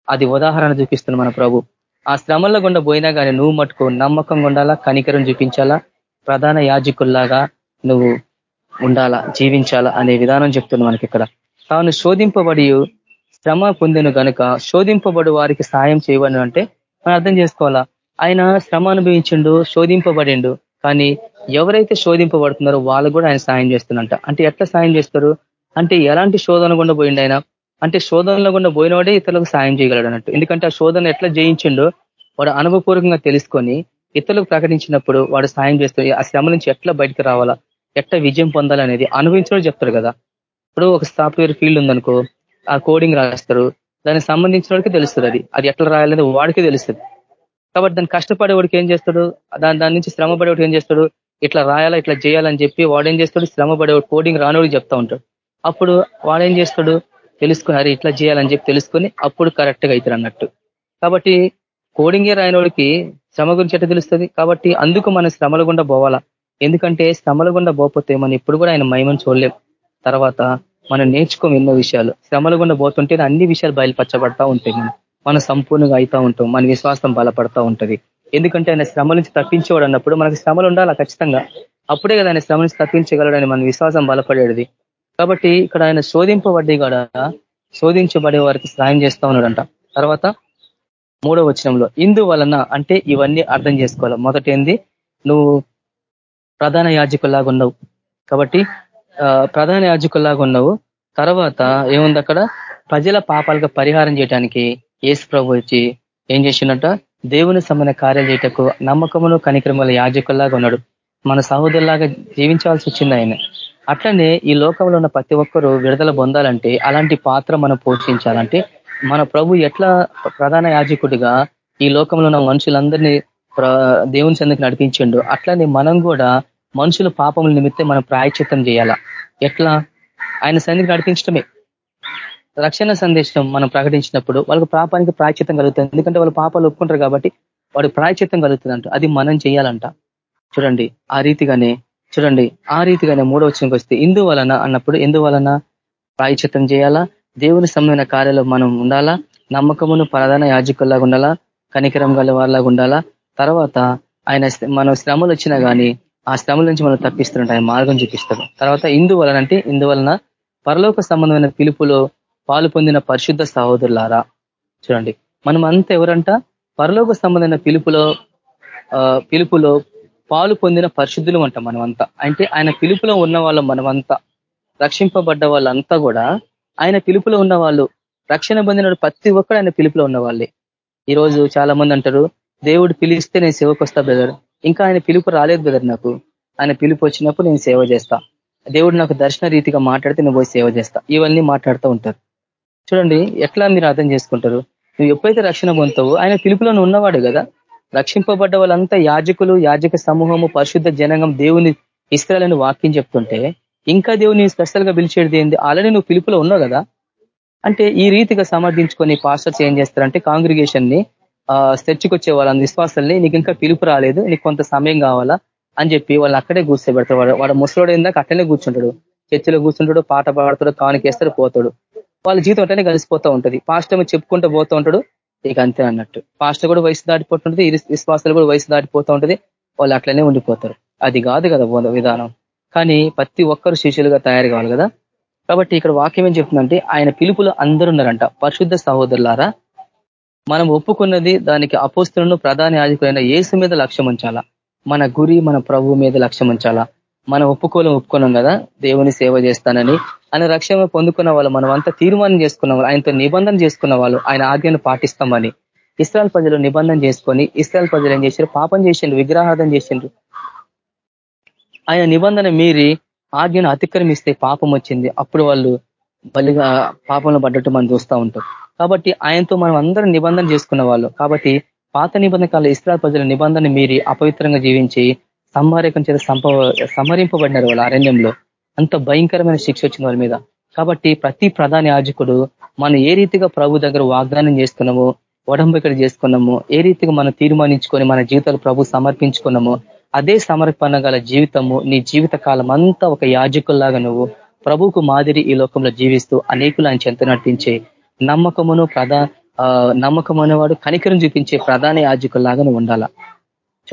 అది ఉదాహరణ చూపిస్తుంది మన ప్రభు. ఆ శ్రమల గుండా పోయినా కానీ నువ్వు మటుకు నమ్మకంగా ఉండాలా కనికరం చూపించాలా? ప్రధాన యాజకుల్లాగా నువ్వు ఉండాలా జీవించాలా అనే విధానం చెప్తుంది మనకి ఇక్కడ తాను శోధింపబడి శ్రమ పొందిన కనుక శోధింపబడు వారికి సాయం చేయబడి అంటే మనం అర్థం చేసుకోవాలా? ఆయన శ్రమ అనుభవించిండు శోధింపబడిండు. కానీ ఎవరైతే శోధింపబడుతున్నారో వాళ్ళు కూడా ఆయన సాయం చేస్తున్నట. అంటే ఎట్లా సాయం చేస్తారు? అంటే ఎలాంటి శోధన గుండా పోయిండు ఆయన? అంటే శోధనలో గుండా పోయినవాడే ఇతరులకు సాయం చేయగలడు అన్నట్టు ఎందుకంటే ఆ శోధన ఎట్లా జయించిండో వాడు అనుభవపూర్వకంగా తెలుసుకొని ఇతరులకు ప్రకటించినప్పుడు వాడు సాయం చేస్తారు ఆ శ్రమ నుంచి ఎట్లా బయటకు రావాలా? ఎట్లా విజయం పొందాలనేది అనుభవించడం చెప్తారు కదా. ఇప్పుడు ఒక సాఫ్ట్వేర్ ఫీల్డ్ ఉందనుకో ఆ కోడింగ్ రాస్తారు. దానికి సంబంధించిన వాడికి తెలుస్తుంది అది. అది ఎట్లా రాయాలనేది వాడికి తెలుస్తుంది. కాబట్టి దాన్ని కష్టపడేవాడికి ఏం చేస్తాడు? దాని దాని నుంచి శ్రమ పడేవాడు ఏం చేస్తాడు? ఇట్లా రాయాలా ఇట్లా చేయాలని చెప్పి వాడు ఏం చేస్తాడు? శ్రమ పడేవాడు కోడింగ్ రానివాడు చెప్తా ఉంటాడు. అప్పుడు వాడేం చేస్తాడు? తెలుసుకుని అరే ఇట్లా చేయాలని చెప్పి తెలుసుకొని అప్పుడు కరెక్ట్గా అవుతారు అన్నట్టు. కాబట్టి కోడింగే రాయనోడికి శ్రమ గురించి ఎట్లా తెలుస్తుంది? కాబట్టి అందుకు మనం శ్రమల గుండా పోవాలా? ఎందుకంటే శ్రమల గుండా పోకపోతే మనం ఇప్పుడు కూడా ఆయన మహిమను చూడలేం. తర్వాత మనం నేర్చుకోం ఎన్నో విషయాలు. శ్రమల గుండా పోతుంటే అన్ని విషయాలు బయలుపరచబడతా ఉంటాయి మనం మనం సంపూర్ణంగా అవుతా ఉంటాం. మన విశ్వాసం బలపడతా ఉంటది. ఎందుకంటే ఆయన శ్రమ నుంచి తప్పించేవాడు అన్నప్పుడు మనకి శ్రమలు ఉండాలా? ఖచ్చితంగా. అప్పుడే కదా ఆయన శ్రమ నుంచి తప్పించగలడని మన విశ్వాసం బలపడేది. కాబట్టి ఇక్కడ ఆయన శోధింపబడ్డి కూడా? శోధించబడే వారికి సాయం చేస్తా ఉన్నాడంట. తర్వాత మూడో వచనంలో ఇందు వలన అంటే ఇవన్నీ అర్థం చేసుకోవాలి? మొదట ఏంది? నువ్వు ప్రధాన యాజకుల్లాగా ఉన్నావు. కాబట్టి ప్రధాన యాజకుల్లాగా ఉన్నావు. తర్వాత ఏముంది అక్కడ? ప్రజల పాపాలకు పరిహారం చేయడానికి ఏసు ప్రభు వచ్చి ఏం చేసినట్ట దేవుని సమైన కార్యాలు చేయటకు నమ్మకమును కనిక్రమల యాజకుల్లాగా ఉన్నాడు. మన సహోదరులాగా జీవించాల్సి వచ్చింది ఆయన. అట్లనే ఈ లోకంలో ఉన్న ప్రతి ఒక్కరూ విడుదల పొందాలంటే అలాంటి పాత్ర మనం పోషించాలంటే మన ప్రభు ఎట్లా ప్రధాన యాజకుడిగా ఈ లోకంలో ఉన్న మనుషులందరినీ దేవుని చెందుకు నడిపించిండు అట్లనే మనం కూడా మనుషుల పాపముల నిమిత్తం మనం ప్రాయచిత్తం చేయాలా? ఎట్లా? ఆయన సన్నిధికి నడిపించడమే రక్షణ సందేశం మనం ప్రకటించినప్పుడు వాళ్ళకి పాపానికి ప్రాయచిత్తం కలుగుతుంది. ఎందుకంటే వాళ్ళు పాపాలు ఒప్పుకుంటారు కాబట్టి వాడు ప్రాయచిత్తం కలుగుతుందంట. అది మనం చేయాలంట. చూడండి ఆ రీతిగానే చూడండి ఆ రీతిగానే మూడో వచ్చినకి వస్తే ఇందువలన అన్నప్పుడు ఎందువలన ప్రాయచిత్తం చేయాలా? దేవుని సంబంధమైన కార్యాలు మనం ఉండాలా? నమ్మకమును ప్రధాన యాజకుల్లాగా ఉండాలా? కనికరం గల వారిలాగా ఉండాలా? తర్వాత ఆయన మనం శ్రమలు వచ్చినా కానీ ఆ శ్రమల నుంచి మనం తప్పిస్తుంటే ఆయన మార్గం చూపిస్తాడు. తర్వాత ఇందువలన అంటే ఇందువలన పరలోక సంబంధమైన పిలుపులో పాలు పొందిన పరిశుద్ధ సహోదరులారా చూడండి. మనం అంతా ఎవరంట? పరలోక సంబంధమైన పిలుపులో పిలుపులో పాలు పొందిన పరిశుద్ధులు అంట మనమంతా. అంటే ఆయన పిలుపులో ఉన్న వాళ్ళం మనమంతా. రక్షింపబడ్డ వాళ్ళంతా కూడా ఆయన పిలుపులో ఉన్న వాళ్ళు రక్షణ పొందిన ప్రతి ఒక్కరు ఆయన పిలుపులో ఉన్న వాళ్ళే ఈరోజు చాలా మంది అంటారు దేవుడు పిలిస్తే నేను సేవకు వస్తా బ్రదర్. ఇంకా ఆయన పిలుపు రాలేదు బ్రదర్ నాకు. ఆయన పిలుపు వచ్చినప్పుడు నేను సేవ చేస్తా. దేవుడు నాకు దర్శన రీతిగా మాట్లాడితే నేను పోయి సేవ చేస్తా. ఇవన్నీ మాట్లాడుతూ ఉంటారు. చూడండి ఎట్లా మీరు అర్థం చేసుకుంటారు? నువ్వు ఎప్పుడైతే రక్షణ పొందుతావో ఆయన పిలుపులో ఉన్నవాడు కదా? రక్షింపబడ్డ వాళ్ళంతా యాజకులు యాజక సమూహము పరిశుద్ధ జనంగం దేవుని ఇస్త్రాలని వాక్యం చెప్తుంటే ఇంకా దేవుని స్పెషల్గా పిలిచేది ఏంది? ఆల్రెడీ నువ్వు పిలుపులో ఉన్నావు కదా? అంటే ఈ రీతిగా సమర్థించుకొని పాస్టర్స్ ఏం చేస్తారంటే కాంగ్రిగేషన్ని తెచ్చుకొచ్చే వాళ్ళ విశ్వాసాలని నీకు ఇంకా పిలుపు రాలేదు నీకు కొంత సమయం కావాలా? అని చెప్పి వాళ్ళు అక్కడే కూర్చోబెడతారు వాడు వాడు ముసలోడు ఏందాక అట్టనే కూర్చుంటాడు. చర్చిలో కూర్చుంటాడు పాట పాడతాడు కానుకేస్తాడు పోతాడు. వాళ్ళ జీవితం అంటేనే కలిసిపోతూ ఉంటది. పాస్టర్ చెప్పుకుంటూ పోతూ ఉంటాడు. ఇక అంతే అన్నట్టు. పాస్టర్ కూడా వయసు దాటిపోతుంటుంది. విశ్వాసాలు కూడా వయసు దాటిపోతూ ఉంటుంది. వాళ్ళు అట్లనే ఉండిపోతారు. అది కాదు కదా విధానం. కానీ ప్రతి ఒక్కరు శిష్యులుగా తయారు కావాలి కదా. కాబట్టి ఇక్కడ వాక్యం ఏం చెప్తుందంటే ఆయన పిలుపులు అందరు ఉన్నారంట. పరిశుద్ధ సహోదరులారా మనం ఒప్పుకున్నది దానికి అపోస్తులను ప్రధాన యాజకులైన ఏసు మీద లక్ష్యం ఉంచాలా? మన గురి మన ప్రభు మీద లక్ష్యం ఉంచాలా? మనం ఒప్పుకోలం ఒప్పుకున్నాం కదా? దేవుని సేవ చేస్తానని. ఆయన రక్షణ పొందుకున్న వాళ్ళు మనం అంతా తీర్మానం చేసుకున్న వాళ్ళు ఆయనతో నిబంధన చేసుకున్న వాళ్ళు ఆయన ఆజ్ఞను పాటిస్తామని. ఇస్రాయల్ ప్రజలు నిబంధన చేసుకొని ఇస్రాయల్ ప్రజలు ఏం చేశారు? పాపం చేసిండ్రు విగ్రహార్థం చేసిండ్రు. ఆయన నిబంధన మీరి ఆజ్ఞను అతిక్రమిస్తే పాపం వచ్చింది. అప్పుడు వాళ్ళు బలిగా పాపంలో పడ్డట్టు మనం చూస్తూ ఉంటాం. కాబట్టి ఆయనతో మనం అందరం నిబంధన చేసుకున్న వాళ్ళు. కాబట్టి పాత నిబంధన కాల ఇస్రాయల్ ప్రజల నిబంధన మీరి అపవిత్రంగా జీవించి సంహారకం చేత సంహరింపబడినారు వాళ్ళు అరణ్యంలో. అంత భయంకరమైన శిక్ష వచ్చింది వాళ్ళ మీద. కాబట్టి ప్రతి ప్రధాన యాజకుడు మనం ఏ రీతిగా ప్రభు దగ్గర వాగ్దానం చేస్తున్నామో ఒడంబికడ చేసుకున్నాము ఏ రీతిగా మనం తీర్మానించుకొని మన జీవితాలు ప్రభు సమర్పించుకున్నామో అదే సమర్పణ గల జీవితము నీ జీవిత కాలం అంతా ఒక యాజకుల్లాగా నువ్వు ప్రభుకు మాదిరి ఈ లోకంలో జీవిస్తూ అనేకులు ఆయన చెంత నటించే నమ్మకమును ప్రధా నమ్మకం అనేవాడు కనికరం చూపించే ప్రధాన యాజకుల్లాగా నువ్వు ఉండాలా.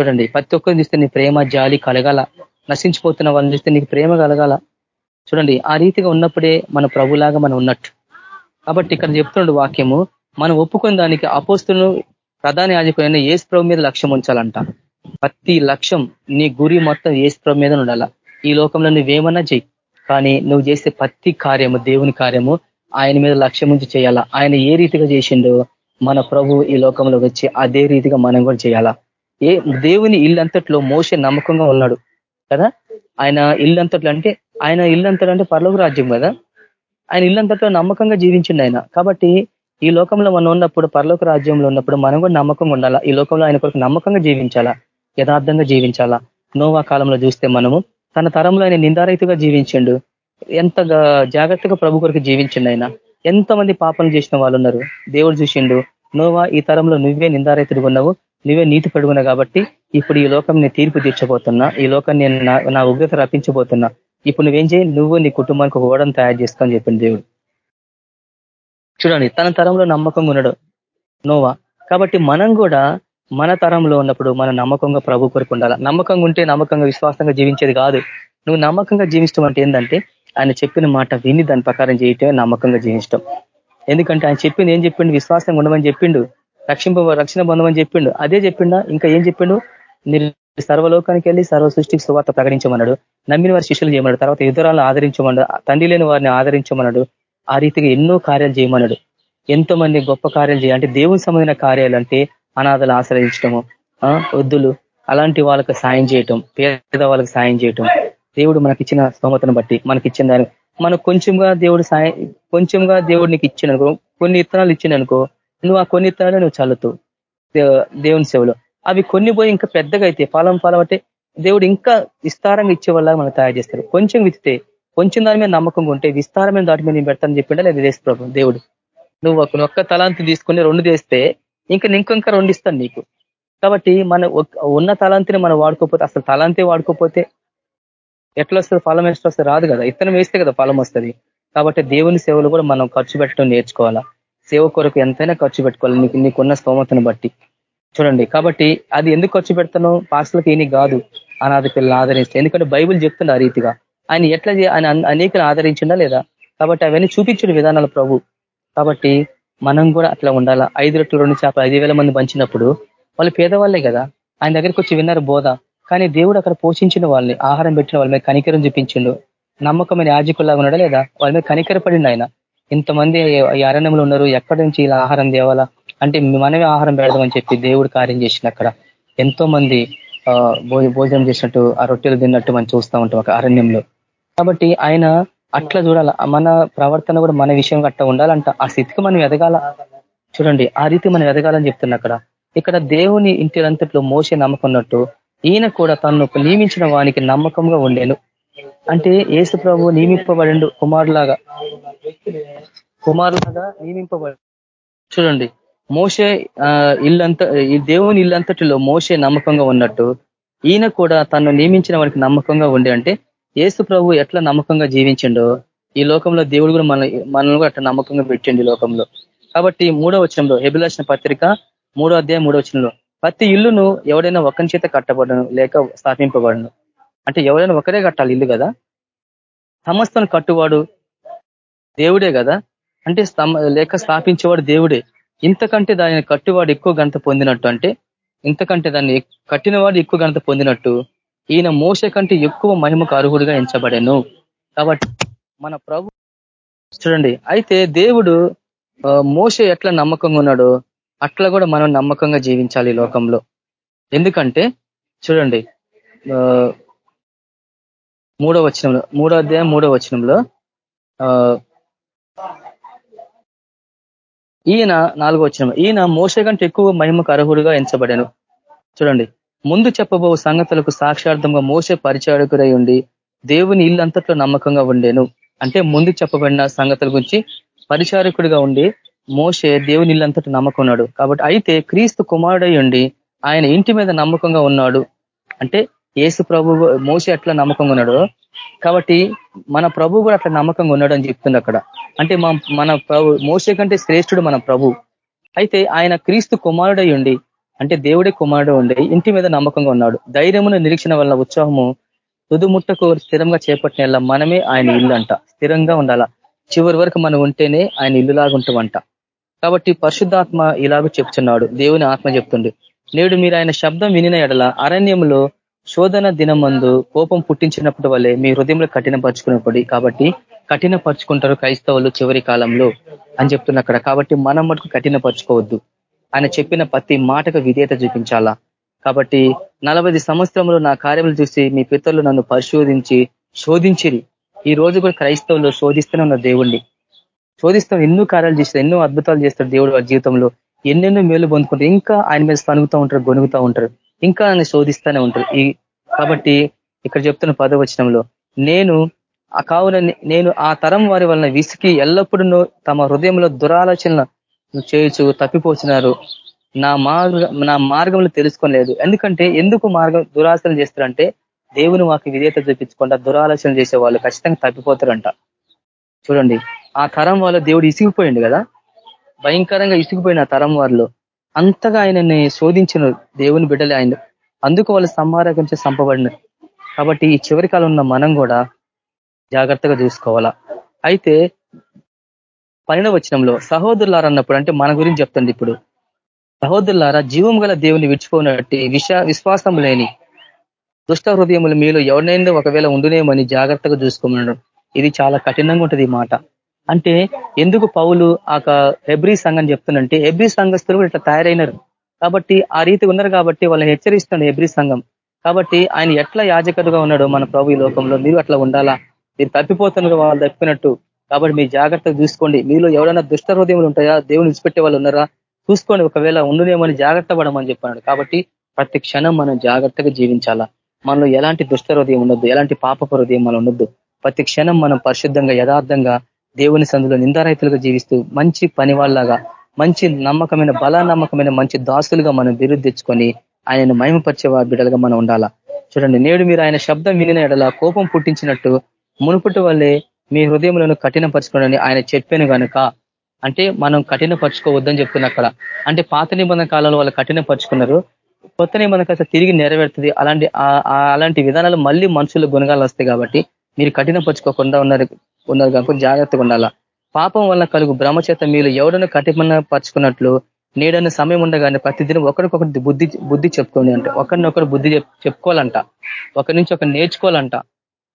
చూడండి ప్రతి ఒక్కరిని చూస్తే నీ ప్రేమ జాలి కలగాల. నశించిపోతున్న వాళ్ళని చూస్తే నీకు ప్రేమ కలగాల. చూడండి ఆ రీతిగా ఉన్నప్పుడే మన ప్రభులాగా మనం ఉన్నట్టు. కాబట్టి ఇక్కడ చెప్తున్నాడు వాక్యము మనం ఒప్పుకున్న దానికి అపోస్తును ప్రధాన యాజకుడైన ఏసు ప్రభు మీద లక్ష్యం ఉంచాలంట. ప్రతి లక్ష్యం నీ గురి మొత్తం ఏసు ప్రభు మీద ఉండాల. ఈ లోకంలో నువ్వేమన్నా చెయ్యి కానీ నువ్వు చేసే ప్రతి కార్యము దేవుని కార్యము ఆయన మీద లక్ష్యం ఉంచి చేయాలా. ఆయన ఏ రీతిగా చేసిండో మన ప్రభు ఈ లోకంలో వచ్చి అదే రీతిగా మనం కూడా చేయాలా. ఏ దేవుని ఇల్లంతట్లో మోసే నమ్మకంగా ఉన్నాడు కదా? ఆయన ఇల్లంతట్లో అంటే ఆయన ఇల్లంతట్లో అంటే పర్లోక రాజ్యం కదా? ఆయన ఇల్లంతట్లో నమ్మకంగా జీవించిండు ఆయన. కాబట్టి ఈ లోకంలో మనం ఉన్నప్పుడు పరలోక రాజ్యంలో ఉన్నప్పుడు మనం కూడా నమ్మకంగా ఉండాలా? ఈ లోకంలో ఆయన కొరకు నమ్మకంగా జీవించాలా? యథార్థంగా జీవించాలా? నోవా కాలంలో చూస్తే మనము తన తరంలో ఆయన నిందారైతుగా జీవించిండు. ఎంత జాగ్రత్తగా ప్రభు కొరకు జీవించిండు ఆయన. ఎంతమంది పాపలు చేసిన వాళ్ళు ఉన్నారు? దేవుడు చూసిండు నోవా ఈ తరంలో నువ్వే నిందారైతుడు ఉన్నావు. నువ్వే నీతి పడుకున్నావు కాబట్టి ఇప్పుడు ఈ లోకం నేను తీర్పు తీర్చబోతున్నా ఈ లోకం నేను నా ఉగ్రత రప్పించబోతున్నా. ఇప్పుడు నువ్వేం చేయి? నువ్వు నీ కుటుంబానికి ఒక ఓడను తయారు చేసుకొని చెప్పింది దేవుడు. చూడండి తన తరంలో నమ్మకంగా ఉన్నాడు నోవా. కాబట్టి మనం కూడా మన తరంలో ఉన్నప్పుడు మన నమ్మకంగా ప్రభు కొరకు ఉండాలి? నమ్మకంగా ఉంటే నమ్మకంగా విశ్వాసంగా జీవించేది కాదు. నువ్వు నమ్మకంగా జీవించడం అంటే ఏంటంటే ఆయన చెప్పిన మాట విని దాని ప్రకారం చేయటమే నమ్మకంగా జీవించడం. ఎందుకంటే ఆయన చెప్పింది ఏం చెప్పిండు? విశ్వాసంగా ఉండమని చెప్పిండు. రక్షింప రక్షణ పొందమని చెప్పిండు. అదే చెప్పిండా ఇంకా ఏం చెప్పిండు? మీరు సర్వలోకానికి వెళ్ళి సర్వ సృష్టికి సువార్త ప్రకటించమన్నాడు. నమ్మిన వారి శిష్యులు చేయమన్నాడు. తర్వాత యుద్ధరాలను ఆదరించమన్నాడు. తండ్రి లేని వారిని ఆదరించమన్నాడు. ఆ రీతిగా ఎన్నో కార్యాలు చేయమన్నాడు. ఎంతో మంది గొప్ప కార్యాలు చేయాలంటే అంటే సంబంధించిన కార్యాలు అంటే అనాథలు ఆశ్రయించడము వృద్ధులు అలాంటి వాళ్ళకి సాయం చేయటం పేద వాళ్ళకి సాయం చేయటం. దేవుడు మనకి ఇచ్చిన స్తోమతను బట్టి మనకి ఇచ్చిన దాని మనకు కొంచెంగా దేవుడు సాయం కొంచెంగా దేవుడు నీకు ఇచ్చిననుకో కొన్ని ఇత్తనాలు ఇచ్చిననుకో నువ్వు ఆ కొన్ని ఇత్తనాలు నువ్వు చల్లుతూ దేవుని సేవలో. అవి కొన్ని పోయి ఇంకా పెద్దగా అయితే ఫలం ఫలం అంటే దేవుడు ఇంకా విస్తారంగా ఇచ్చే వల్ల మనం తయారు చేస్తారు. కొంచెం విత్తితే కొంచెం దాని మీద నమ్మకంగా ఉంటే విస్తారమైన దాటి మీద నేను పెడతానని చెప్పిండా లేదు దేశ ప్రభు దేవుడు? నువ్వు ఒక ఒక్క తలాంతి తీసుకుని రెండు చేస్తే ఇంకా ఇంకొంక రెండు ఇస్తాను నీకు. కాబట్టి మన ఉన్న తలాంతిని మనం వాడుకోపోతే అసలు తలాంతి వాడుకోపోతే ఎట్లా వస్తుంది? ఫలం ఎట్లా వస్తుంది? రాదు కదా. ఇత్తనం వేస్తే కదా ఫలం వస్తుంది. కాబట్టి దేవుని సేవలు కూడా మనం ఖర్చు పెట్టడం నేర్చుకోవాలా? సేవ కొరకు ఎంతైనా ఖర్చు పెట్టుకోవాలి. నీకు నీకున్న స్తోమతను బట్టి. చూడండి కాబట్టి అది ఎందుకు ఖర్చు పెడతానో పాస్టర్లకు ఏమి కాదు. అనాథ పిల్లలు ఆదరిస్తే. ఎందుకంటే బైబుల్ చెప్తుంది ఆ రీతిగా. ఆయన ఎట్లా ఆయన అనేకలు ఆదరించిందా లేదా? కాబట్టి అవన్నీ చూపించిన విధానాలు ప్రభు. కాబట్టి మనం కూడా అట్లా ఉండాలా? ఐదు రెట్లు రెండు చేప ఐదు వేల మంది పంచినప్పుడు వాళ్ళు పేదవాళ్ళే కదా? ఆయన దగ్గరికి వచ్చి విన్నారు బోధ. కానీ దేవుడు అక్కడ పోషించిన వాళ్ళని ఆహారం పెట్టిన వాళ్ళ మీద కనికరం చూపించిండు. నమ్మకమైన యాజకుల్లాగా ఉన్నాడా లేదా? వాళ్ళ మీద కనికరపడింది ఆయన. ఇంతమంది అరణ్యంలో ఉన్నారు. ఎక్కడి నుంచి ఇలా ఆహారం తేవాలా? అంటే మనమే ఆహారం పెడదామని చెప్పి దేవుడు కార్యం చేసిన అక్కడ. ఎంతో మంది భోజనం చేసినట్టు ఆ రొట్టెలు తిన్నట్టు మనం చూస్తూ ఉంటాం ఒక అరణ్యంలో. కాబట్టి ఆయన అట్లా చూడాల? మన ప్రవర్తన కూడా మన విషయం అట్లా ఉండాలంట. ఆ స్థితికి మనం ఎదగాల? చూడండి ఆ రీతి మనం ఎదగాలని చెప్తున్నా అక్కడ. ఇక్కడ దేవుని ఇంటిలంతట్లో మోసే నమ్మకున్నట్టు ఈయన కూడా తను నియమించిన వానికి నమ్మకంగా ఉండేను. అంటే ఏసు ప్రభు నియమింపబడిండు కుమారులాగా. కుమారులాగా నియమింపబడి చూడండి మోసే ఇల్లంతా ఈ దేవుని ఇల్లంతటిలో మోసే నమ్మకంగా ఉన్నట్టు ఈయన కూడా తను నియమించిన వారికి నమ్మకంగా ఉండే అంటే ఏసు ప్రభు ఎట్లా నమ్మకంగా జీవించిండో ఈ లోకంలో దేవుడు కూడా మన మనల్ని కూడా అట్లా నమ్మకంగా పెట్టిండి లోకంలో. కాబట్టి మూడో వచనంలో హెబిలాసిన పత్రిక మూడో అధ్యాయం మూడో వచనంలో ప్రతి ఇల్లును ఎవడైనా ఒకరి చేత కట్టబడను లేక స్థాపింపబడను. అంటే ఎవరైనా ఒకరే కట్టాలి ఇల్లు కదా? సమస్తను కట్టువాడు దేవుడే కదా? అంటే లేక స్థాపించేవాడు దేవుడే. ఇంతకంటే దాని కట్టువాడు ఎక్కువ ఘనత పొందినట్టు అంటే ఇంతకంటే దాన్ని కట్టినవాడు ఎక్కువ ఘనత పొందినట్టు ఈయన మోస కంటే ఎక్కువ మహిమకు అర్హుడిగా ఎంచబడాను. కాబట్టి మన ప్రభు చూడండి అయితే దేవుడు మోస ఎట్లా నమ్మకంగా ఉన్నాడో అట్లా కూడా మనం నమ్మకంగా జీవించాలి లోకంలో. ఎందుకంటే చూడండి మూడో వచనంలో మూడో అధ్యాయం మూడో వచనంలో ఈయన నాలుగో వచ్చిన ఈయన మోస కంటే ఎక్కువ మహిమకు అర్హుడుగా ఎంచబడాను. చూడండి. ముందు చెప్పబో సంగతులకు సాక్షార్థంగా మోసే పరిచారకురై ఉండి దేవుని ఇల్లు అంతట్లో నమ్మకంగా ఉండేను. అంటే ముందు చెప్పబడిన సంగతుల గురించి పరిచారకుడిగా ఉండి మోసే దేవుని ఇల్లంతటి నమ్మకం ఉన్నాడు. కాబట్టి అయితే క్రీస్తు కుమారుడై ఉండి ఆయన ఇంటి మీద నమ్మకంగా ఉన్నాడు. అంటే ఏసు ప్రభు మోసి అట్లా నమ్మకంగా ఉన్నాడు? కాబట్టి మన ప్రభు కూడా అట్లా నమ్మకంగా ఉన్నాడు అని చెప్తుంది అక్కడ. అంటే మన ప్రభు మోసే కంటే శ్రేష్ఠుడు మన ప్రభు. అయితే ఆయన క్రీస్తు కుమారుడై ఉండి అంటే దేవుడే కుమారుడు ఉండి ఇంటి మీద నమ్మకంగా ఉన్నాడు. ధైర్యమును నిరీక్షణ వల్ల ఉత్సాహము తుదుముట్టకు స్థిరంగా చేపట్టిన మనమే ఆయన ఇల్లు అంట. స్థిరంగా ఉండాల. చివరి వరకు మనం ఉంటేనే ఆయన ఇల్లులాగా ఉంటామంట. కాబట్టి పరిశుద్ధాత్మ ఇలాగ చెప్తున్నాడు. దేవుని ఆత్మ చెప్తుండే. నేడు మీరు ఆయన శబ్దం వినిన ఎడల అరణ్యంలో శోధన దినమందు కోపం పుట్టించినప్పుడు వల్లే మీ హృదయంలో కఠినపరుచుకున్నప్పుడు కాబట్టి కఠినపరుచుకుంటారు క్రైస్తవులు చివరి కాలంలో అని చెప్తున్న అక్కడ. కాబట్టి మనం మటుకు కఠినపరుచుకోవద్దు. ఆయన చెప్పిన ప్రతి మాటకు విధేయత చూపించాలా? కాబట్టి నలభై సంవత్సరంలో నా కార్యములు చూసి మీ పితరులు నన్ను పరిశోధించి శోధించిరి. ఈ రోజు కూడా క్రైస్తవులు శోధిస్తూనే ఉన్న దేవుణ్ణి. శోధిస్తాం ఎన్నో కార్యాలు చేస్తారు ఎన్నో అద్భుతాలు చేస్తారు దేవుడు వారి జీవితంలో. ఎన్నెన్నో మేలు పొందుకుంటారు ఇంకా ఆయన మీద స్పనుగుతూ ఉంటారు గొనుగుతూ ఉంటారు. ఇంకా నన్ను శోధిస్తూనే ఉంటారు ఈ కాబట్టి ఇక్కడ చెప్తున్న పదవచనంలో నేను ఆ కావున నేను ఆ తరం వారి వలన విసికి ఎల్లప్పుడూ తమ హృదయంలో దురాలోచనలు చేయొచ్చు తప్పిపోతున్నారు నా మార్గ నా మార్గంలో తెలుసుకోలేదు. ఎందుకంటే ఎందుకు మార్గం దురాశలు చేస్తారంటే దేవుని వాకి విధేయత చూపించకుండా దురాలోచన చేసే వాళ్ళు ఖచ్చితంగా తప్పిపోతారంట. చూడండి ఆ తరం వాళ్ళు దేవుడు ఇసిగిపోయింది కదా? భయంకరంగా ఇసిగిపోయిన తరం వారిలో అంతగా ఆయనని శోధించిన దేవుని బిడ్డలే ఆయన. అందుకు వాళ్ళు సంహారకించి సంపబడిన కాబట్టి ఈ చివరి కాలం ఉన్న మనం కూడా జాగ్రత్తగా చూసుకోవాలా. అయితే పనిన వచనంలో సహోదరులారా అన్నప్పుడు అంటే మన గురించి చెప్తుంది ఇప్పుడు. సహోదరులారా జీవం గల దేవుని విడిచిపోయినట్టు విష విశ్వాసం లేని దుష్ట హృదయములు మీలో ఎవరినైనా ఒకవేళ ఉండునేమని జాగ్రత్తగా చూసుకోమన్నాడు ఇది చాలా కఠినంగా ఉంటుంది ఈ మాట. అంటే ఎందుకు పౌలు ఆ హెబ్రి సంఘం చెప్తుందంటే హెబ్రి సంఘస్థులు కూడా ఇట్లా తయారైనారు. కాబట్టి ఆ రీతి ఉన్నారు కాబట్టి వాళ్ళని హెచ్చరిస్తుంది హెబ్రి సంఘం. కాబట్టి ఆయన ఎట్లా యాజకుడుగా ఉన్నాడో మన ప్రభు ఈ లోకంలో? మీరు అట్లా ఉండాలా? మీరు తప్పిపోతున్నారు వాళ్ళు తప్పినట్టు. కాబట్టి మీ జాగ్రత్తగా చూసుకోండి. మీలో ఎవరైనా దుష్ట హృదయములు ఉంటాయా? దేవుని విడిచిపెట్టే వాళ్ళు ఉన్నారా? చూసుకోండి. ఒకవేళ ఉండునేమని జాగ్రత్త పడమని చెప్పినాడు కాబట్టి ప్రతి క్షణం మనం జాగ్రత్తగా జీవించాలా? మనలో ఎలాంటి దుష్ట హృదయం ఉండొద్దు. ఎలాంటి పాపపు హృదయం మనం ఉండొద్దు. ప్రతి క్షణం మనం పరిశుద్ధంగా యథార్థంగా దేవుని సందులో నిందారైతులుగా జీవిస్తూ మంచి పని వాళ్ళగా మంచి నమ్మకమైన బల నమ్మకమైన మంచి దాసులుగా మనం బిరుద్ది తెచ్చుకొని ఆయనను మహిమపరిచే బిడ్డలుగా మనం ఉండాలా? చూడండి నేడు మీరు ఆయన శబ్దం వినిన ఎడల కోపం పుట్టించినట్టు మునుపుటి వల్లే మీ హృదయంలో కఠినపరచుకోండి ఆయన చెప్పాను కనుక అంటే మనం కఠినపరచుకోవద్దని చెప్తున్న అక్కడ. అంటే పాత నిబంధన కాలంలో వాళ్ళు కఠినపరుచుకున్నారు కొత్త నిబంధన తిరిగి నెరవేరుతుంది. అలాంటి అలాంటి విధానాలు మళ్ళీ మనుషులు గుణగాలు వస్తాయి కాబట్టి మీరు కఠినపరుచుకోకుండా ఉన్నారు. ఉన్నారు కనుక జాగ్రత్తగా ఉండాలా. పాపం వల్ల కలుగు బ్రహ్మచేత మీరు ఎవడను కఠిన పరుచుకున్నట్లు నేడన్న సమయం ఉండగానే ప్రతిదినం ఒకరికొకటి బుద్ధి బుద్ధి చెప్పుకోండి అంటే. ఒకరినొకరు బుద్ధి చెప్పుకోవాలంట. ఒకరి నుంచి ఒకరు నేర్చుకోవాలంట.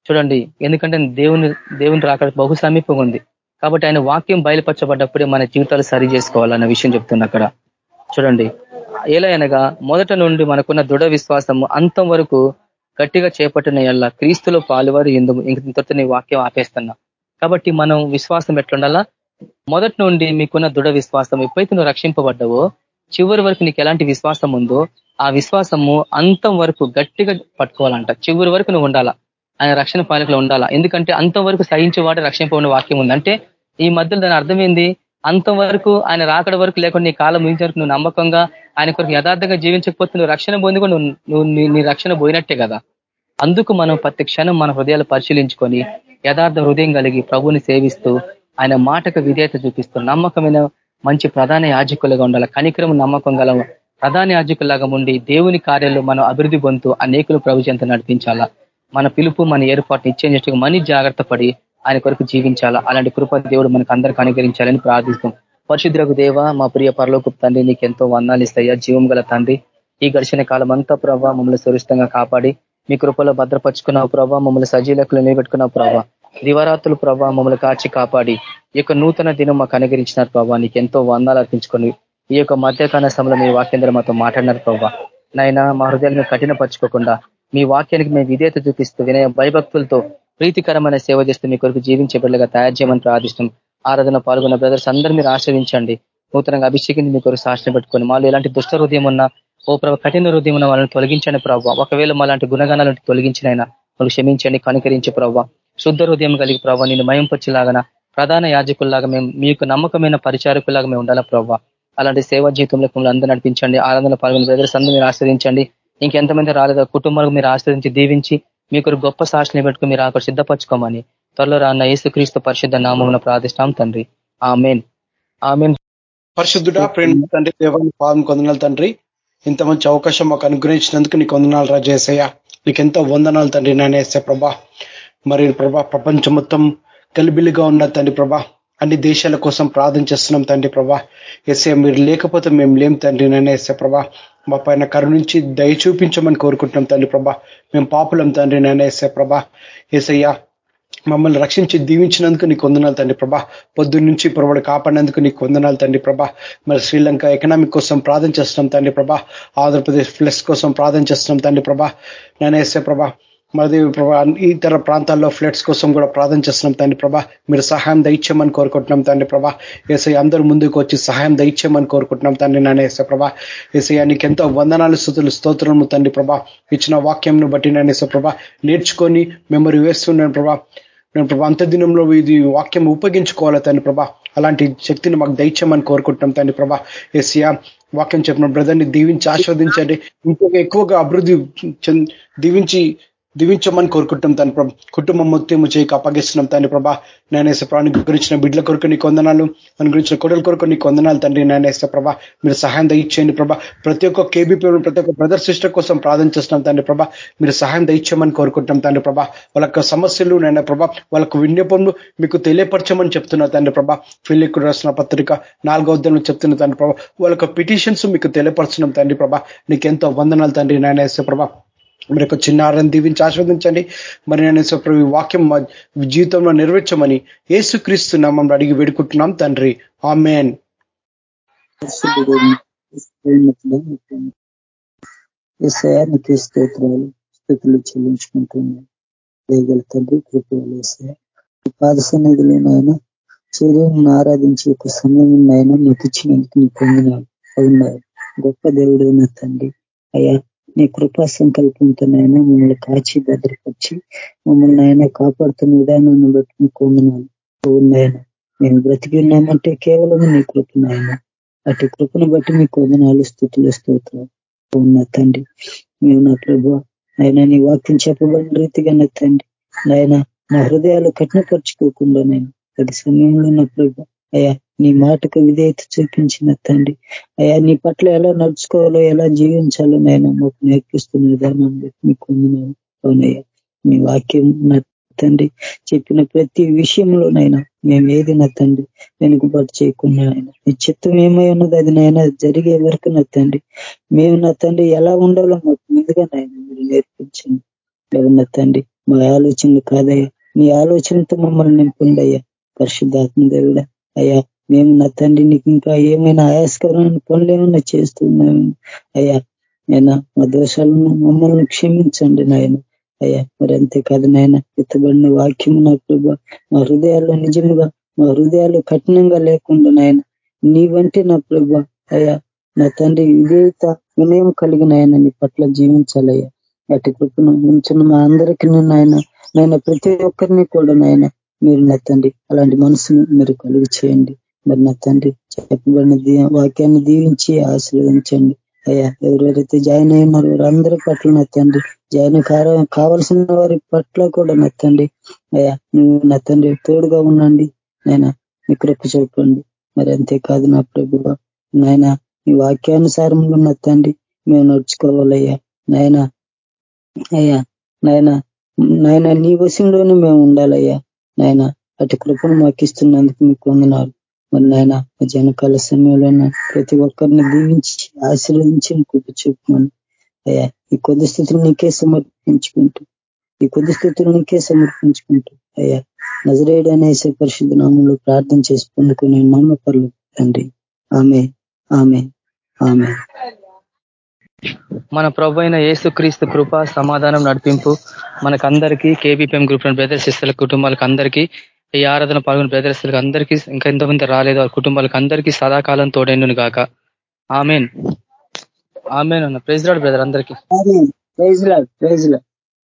చూడండి ఎందుకంటే దేవుని దేవుని రాక బహు సమీపంగా ఉంది. కాబట్టి ఆయన వాక్యం బయలుపరచబడ్డప్పుడే మన జీవితాలు సరి చేసుకోవాలన్న విషయం చెప్తుంది అక్కడ. చూడండి ఎలా అనగా మొదట నుండి మనకున్న దృఢ విశ్వాసము అంతం వరకు గట్టిగా చేపట్టిన ఎల్లా క్రీస్తులో పాలువారు ఎందుకు ఇంత నీ వాక్యం ఆపేస్తున్నా. కాబట్టి మనం విశ్వాసం ఎట్లుండాలా? మొదటి నుండి మీకున్న దృఢ విశ్వాసం ఎప్పుడైతే నువ్వు రక్షింపబడ్డావో చివరి వరకు నీకు ఎలాంటి విశ్వాసం ఉందో ఆ విశ్వాసము అంతం వరకు గట్టిగా పట్టుకోవాలంట. చివరి వరకు నువ్వు ఉండాలా? ఆయన రక్షణ పాలకులు ఉండాలా? ఎందుకంటే అంతం వరకు సహించేవాడు రక్షింపబడిన వాక్యం ఉంది. అంటే ఈ మధ్యలో దాని అర్థమైంది? అంతం వరకు ఆయన రాకడ వరకు లేకుండా నీ కాలం ముగించే వరకు నువ్వు నమ్మకంగా ఆయన కొరకు యథార్థంగా జీవించకపోతే నువ్వు రక్షణ పొంది కూడా నువ్వు నీ రక్షణ పోయినట్టే కదా? అందుకు మనం ప్రతి క్షణం మన హృదయాలు పరిశీలించుకొని యథార్థ హృదయం కలిగి ప్రభుని సేవిస్తూ ఆయన మాటకు విధేయత చూపిస్తూ నమ్మకమైన మంచి ప్రధాన యాజకులుగా ఉండాలి. కనికరం నమ్మకం గల ప్రధాన యాజకులాగా ఉండి దేవుని కార్యాలు మనం అభివృద్ధి పొందుతూ అనేకులు ప్రభు చెంత నడిపించాలా? మన పిలుపు మన ఏర్పాటు ఇచ్చేటట్టుగా మనీ జాగ్రత్త పడి ఆయన కొరకు జీవించాలా? అలాంటి కృప దేవుడు మనకు అందరికి అనుగ్రహించాలని ప్రార్థిస్తాం పరిశుద్రకు దేవ మా ప్రియ పరలోకు తండ్రి నీకు ఎంతో వందాలు ఇస్తాయా. జీవం గల తండ్రి ఈ గడిచిన కాలం అంతా ప్రభావ మమ్మల్ని సురక్షితంగా కాపాడి మీ కృపలో భద్రపరుచుకున్నావు ప్రభావ మమ్మల్ని సజీలకులు నిలబెట్టుకున్నావు ప్రభావ దివరాత్రులు ప్రభావ మమ్మల్ని కాచి కాపాడి ఈ యొక్క నూతన దినం మాకు అనుగరించినారు ప్రభావ నీకు ఎంతో వందాలు అర్పించుకొని ఈ యొక్క మధ్యకాల సమయంలో మీ వాక్యంధ్ర మాతో మాట్లాడినారు ప్రభావ నైనా మా హృదయాలను కఠినపరచుకోకుండా మీ వాక్యానికి మేము విధేయత చూపిస్తూ వినయ భయభక్తులతో ప్రీతికరమైన సేవ చేస్తూ మీ కొరకు జీవించే బిడ్డగా తయారు చేయమని ప్రార్థిస్తాం ఆరాధన పాల్గొన్న బ్రదర్స్ అందరూ మీరు ఆశ్రయించండి. నూతనంగా అభిషేకించి మీ కొరకు సాక్షణ పెట్టుకొని మాలో ఎలాంటి దుష్ట హృదయం ఉన్నా ఓ ప్రభావ కఠిన హృదయం ఉన్న వాళ్ళని తొలగించండి ప్రభావ ఒకవేళ మాలాంటి గుణగణాలను తొలగించినైనా వాళ్ళు క్షమించండి కనుకరించి ప్రభావ శుద్ధ హృదయం కలిగి ప్రభావ నేను మయంపరిచేలాగా ప్రధాన యాజకుల్లాగా మేము మీకు నమ్మకమైన పరిచారకులాగా మేము ఉండాలా ప్రభావ అలాంటి సేవా జీవితంలో మిమ్మల్ని అందరూ నడిపించండి ఆనందన పాల్గొని బ్రదర్స్ అందరూ మీరు ఆశ్రదించండి ఇంకెంతమంది రాలేదో కుటుంబాలకు మీరు ఆశ్రదించి దీవించి మీకు గొప్ప సాక్షిని పెట్టుకుని మీరు అక్కడ సిద్ధపరచుకోమని త్వరలో రాన్న యేసుక్రీస్తు పరిశుద్ధ నామమున ప్రార్థిస్తాం తండ్రి. ఆమెన్. ఆమెన్. పరిశుద్ధుడా ప్రేమ తండ్రి దేవాన్ని పాదం కొందనాలు తండ్రి. ఇంత మంచి అవకాశం మాకు అనుగ్రహించినందుకు నీకు వందనాలు రాజేసయ్య నీకు ఎంతో వందనాలు తండ్రి నేనేసే ప్రభా. మరి ప్రభా ప్రపంచం మొత్తం కలిబిలిగా ఉన్న తండ్రి ప్రభా అన్ని దేశాల కోసం ప్రార్థన చేస్తున్నాం తండ్రి ప్రభా. ఎస్ఏ మీరు లేకపోతే మేము లేం తండ్రి నేనేసే ప్రభా. మా పైన కరుణించి దయ చూపించమని కోరుకుంటున్నాం తండ్రి ప్రభా. మేము పాపులం తండ్రి నేనేసే ప్రభా. ఎసయ్యా మమ్మల్ని రక్షించి దీవించినందుకు నీకు వందనాలు తండ్రి ప్రభా. పొద్దు నుంచి ప్రభాడు కాపాడినందుకు నీకు వందనాలు తండ్రి ప్రభా. మరి శ్రీలంక ఎకనామిక్ కోసం ప్రార్థన చేస్తున్నాం తండ్రి ప్రభా. ఆంధ్రప్రదేశ్ ఫ్లెస్ కోసం ప్రార్థన చేస్తున్నాం తండ్రి ప్రభా. నేనేసే ప్రభా మరి ప్రభా ఇతర ప్రాంతాల్లో ఫ్లడ్స్ కోసం కూడా ప్రార్థన చేస్తున్నాం తండ్రి ప్రభా. మీరు సహాయం దయచేయమని కోరుకుంటున్నాం తండ్రి ప్రభా. ఏసై అందరు ముందుకు వచ్చి సహాయం దయచేయమని కోరుకుంటున్నాం తండ్రి నాన్న ఏసే ప్రభా. ఏసయ్య నీకు ఎంతో వందనాలు స్థుతులు స్తోత్రము తండ్రి ప్రభా. ఇచ్చిన వాక్యంను బట్టి నేను ఏసే ప్రభా నేర్చుకొని మెమరీ వేస్తున్నాను ప్రభా. నేను ప్రభా అంత దినంలో ఇది వాక్యం ఉపయోగించుకోవాలి తండ్రి ప్రభా. అలాంటి శక్తిని మాకు దయచేయమని కోరుకుంటున్నాం తండ్రి ప్రభా. ఏసియా వాక్యం చెప్పిన బ్రదర్ని దీవించి ఆస్వాదించండి ఇంకొక ఎక్కువగా అభివృద్ధి దీవించి దీవించమని కోరుకుంటాం తండ్రి ప్రభా. కుటుంబం మొత్తం చేయక అప్పగిస్తున్నాం తండ్రి ప్రభా. నేనేసే ప్రాణి గురించిన బిడ్ల కొరకు నీ కొందనాలు మన గురించిన కొడల కొరకు నీ కొందనాలు తండ్రి నేనేసే ప్రభా. మీరు సహాయం దయచేయండి ప్రభా. ప్రతి ఒక్క కేబీపీ ప్రతి ఒక్క బ్రదర్ సిస్టర్ కోసం ప్రార్థన చేస్తున్నాం తండ్రి ప్రభా. మీరు సహాయం దయచేయమని కోరుకుంటాం తండ్రి ప్రభా. వాళ్ళ సమస్యలు నేను ప్రభా వాళ్ళకు విన్నపములు మీకు తెలియపరచమని చెప్తున్నా తండ్రి ప్రభా. ఫిల్లికు రాసిన పత్రిక నాలుగో ఉద్యమం చెప్తున్న తండ్రి ప్రభా. వాళ్ళ పిటిషన్స్ మీకు తెలియపరచడం తండ్రి ప్రభా. నీకు ఎంతో వందనాలు తండ్రి నేనేసే ప్రభా. మరి ఒక చిన్న దీవించి ఆస్వాదించండి మరి నేను సుప్రభు వాక్యం జీవితంలో నెరవేర్చమని ఏసుక్రీస్తు నామం అడిగి వేడుకుంటున్నాం తండ్రి ఆమెన్ స్తోత్రాలు స్థితులు చెల్లించుకుంటున్నాను వేగల తండ్రి కృపలేసే పాద సన్నిధిలో నాయన చర్యను ఆరాధించే ఒక సమయం నాయన నీకు ఇచ్చినందుకు నీకు పొందినాడు అవునా గొప్ప దేవుడైన తండ్రి అయ్యా నీ కృపా సంకల్పంతో నాయన మమ్మల్ని కాచి భద్రపరిచి మమ్మల్ని ఆయన కాపాడుతున్న విధానాన్ని బట్టి మీకు వందనాలు మేము బ్రతికి ఉన్నామంటే కేవలం నీ కృపనాయన అటు కృపను బట్టి మీకు వందనాలు స్థుతులు స్తోత్రాలు. ఉన్న తండ్రి మేము నా ప్రభు. ఆయన నీ వాక్యం చెప్పబడిన రీతిగా నా తండ్రి. నాయన నా హృదయాలు కఠినపరుచుకోకుండా నేను ప్రతి సమయంలో నా ప్రభు అయ్యా నీ మాటకు విధేయత చూపించిన తండ్రి. అయ్యా నీ పట్ల ఎలా నడుచుకోవాలో ఎలా జీవించాలో నేను మాకు నేర్పిస్తున్న విధానం మీకు అవునయ్యా మీ వాక్యం నా తండ్రి చెప్పిన ప్రతి విషయంలోనైనా మేము ఏది నా తండ్రి వెనుకబాటు చేయకుండా ఆయన నీ చిత్తం ఏమై ఉన్నది అది నాయన జరిగే వరకు నా తండ్రి. మేము నా తండ్రి ఎలా ఉండాలో మాకు ముందుగా నాయన మీరు నేర్పించండి. నా తండ్రి మా ఆలోచనలు కాదయ్యా. నీ ఆలోచనతో మమ్మల్ని నింపుండయ్యా. పరిశుద్ధాత్మ దేవుడా అయ్యా మేము నా తండ్రి నీకు ఇంకా ఏమైనా ఆయాస్కరమైన పనులు ఏమైనా చేస్తున్నాము అయ్యా నేను మా దోషాలను మమ్మల్ని క్షమించండి నాయన. అయ్యా మరి అంతేకాదు నాయన ఎత్తబడిన వాక్యము నా మా హృదయాల్లో నిజముగా మా హృదయాలు కఠినంగా లేకుండా నాయన నీ వంటి నా ప్రభ అయ్యా నా తండ్రి విధేయత వినయం కలిగిన ఆయన నీ పట్ల జీవించాలయ్యా. అటు కృపను ఉంచిన మా అందరికీ నాయన నాయన ప్రతి ఒక్కరిని కూడా నాయన మీరు నా తండ్రి. అలాంటి మనసును మీరు కలుగు చేయండి. మరి నా తండ్రి చెప్పబడిన వాక్యాన్ని దీవించి ఆశీర్వదించండి. అయ్యా ఎవరెవరైతే జాయిన్ అయినారో వారందరి పట్ల నా తండ్రి జాయిన్ కావాల్సిన వారి పట్ల కూడా నా తండ్రి. అయ్యా నువ్వు నా తండ్రి తోడుగా ఉండండి. నేను మీ కృప చెప్పండి మరి అంతేకాదు నా ప్రభు నాయన ఈ వాక్యానుసారంలో నా తండ్రి మేము నడుచుకోవాలయ్యా. నాయన అయ్యా నాయన నాయన నీ వశంలోనే మేము ఉండాలయ్యా. నాయన అటు కృపను మాకు ఇస్తున్నందుకు మీకు వందనాలు. మరి నాయన జనకాల సమయంలో ప్రతి ఒక్కరిని దీవించి ఆశీర్వదించి కృప చూపున్నాను అయ్యా ఈ కొద్ది స్థితిని నీకే సమర్పించుకుంటూ ఈ కొద్ది స్థితిని నీకే సమర్పించుకుంటూ అయ్యా నజరేడ్ అనేసే పరిశుద్ధ నామంలో ప్రార్థన చేసి పొందుకునే నామపర్లు తండ్రి. ఆమె ఆమె ఆమె మన ప్రభు అయిన యేసుక్రీస్తు కృప సమాధానం నడిపింపు మనకందరికీ కేబీపీఎం గ్రూప్ బ్రదర్స్ ఇస్తల కుటుంబాలకు అందరికీ ఈ ఆరాధన పాల్గొన్న బ్రదర్స్లకు అందరికీ ఇంకా ఎంతమంది రాలేదు ఆ కుటుంబాలకు అందరికీ సదాకాలం తోడైండును గాక. ఆమెన్. ఆమెన్ అన్న. ప్రైజ్ రాడు బ్రదర్ అందరికీ. Praise Lord. ప్రైజ్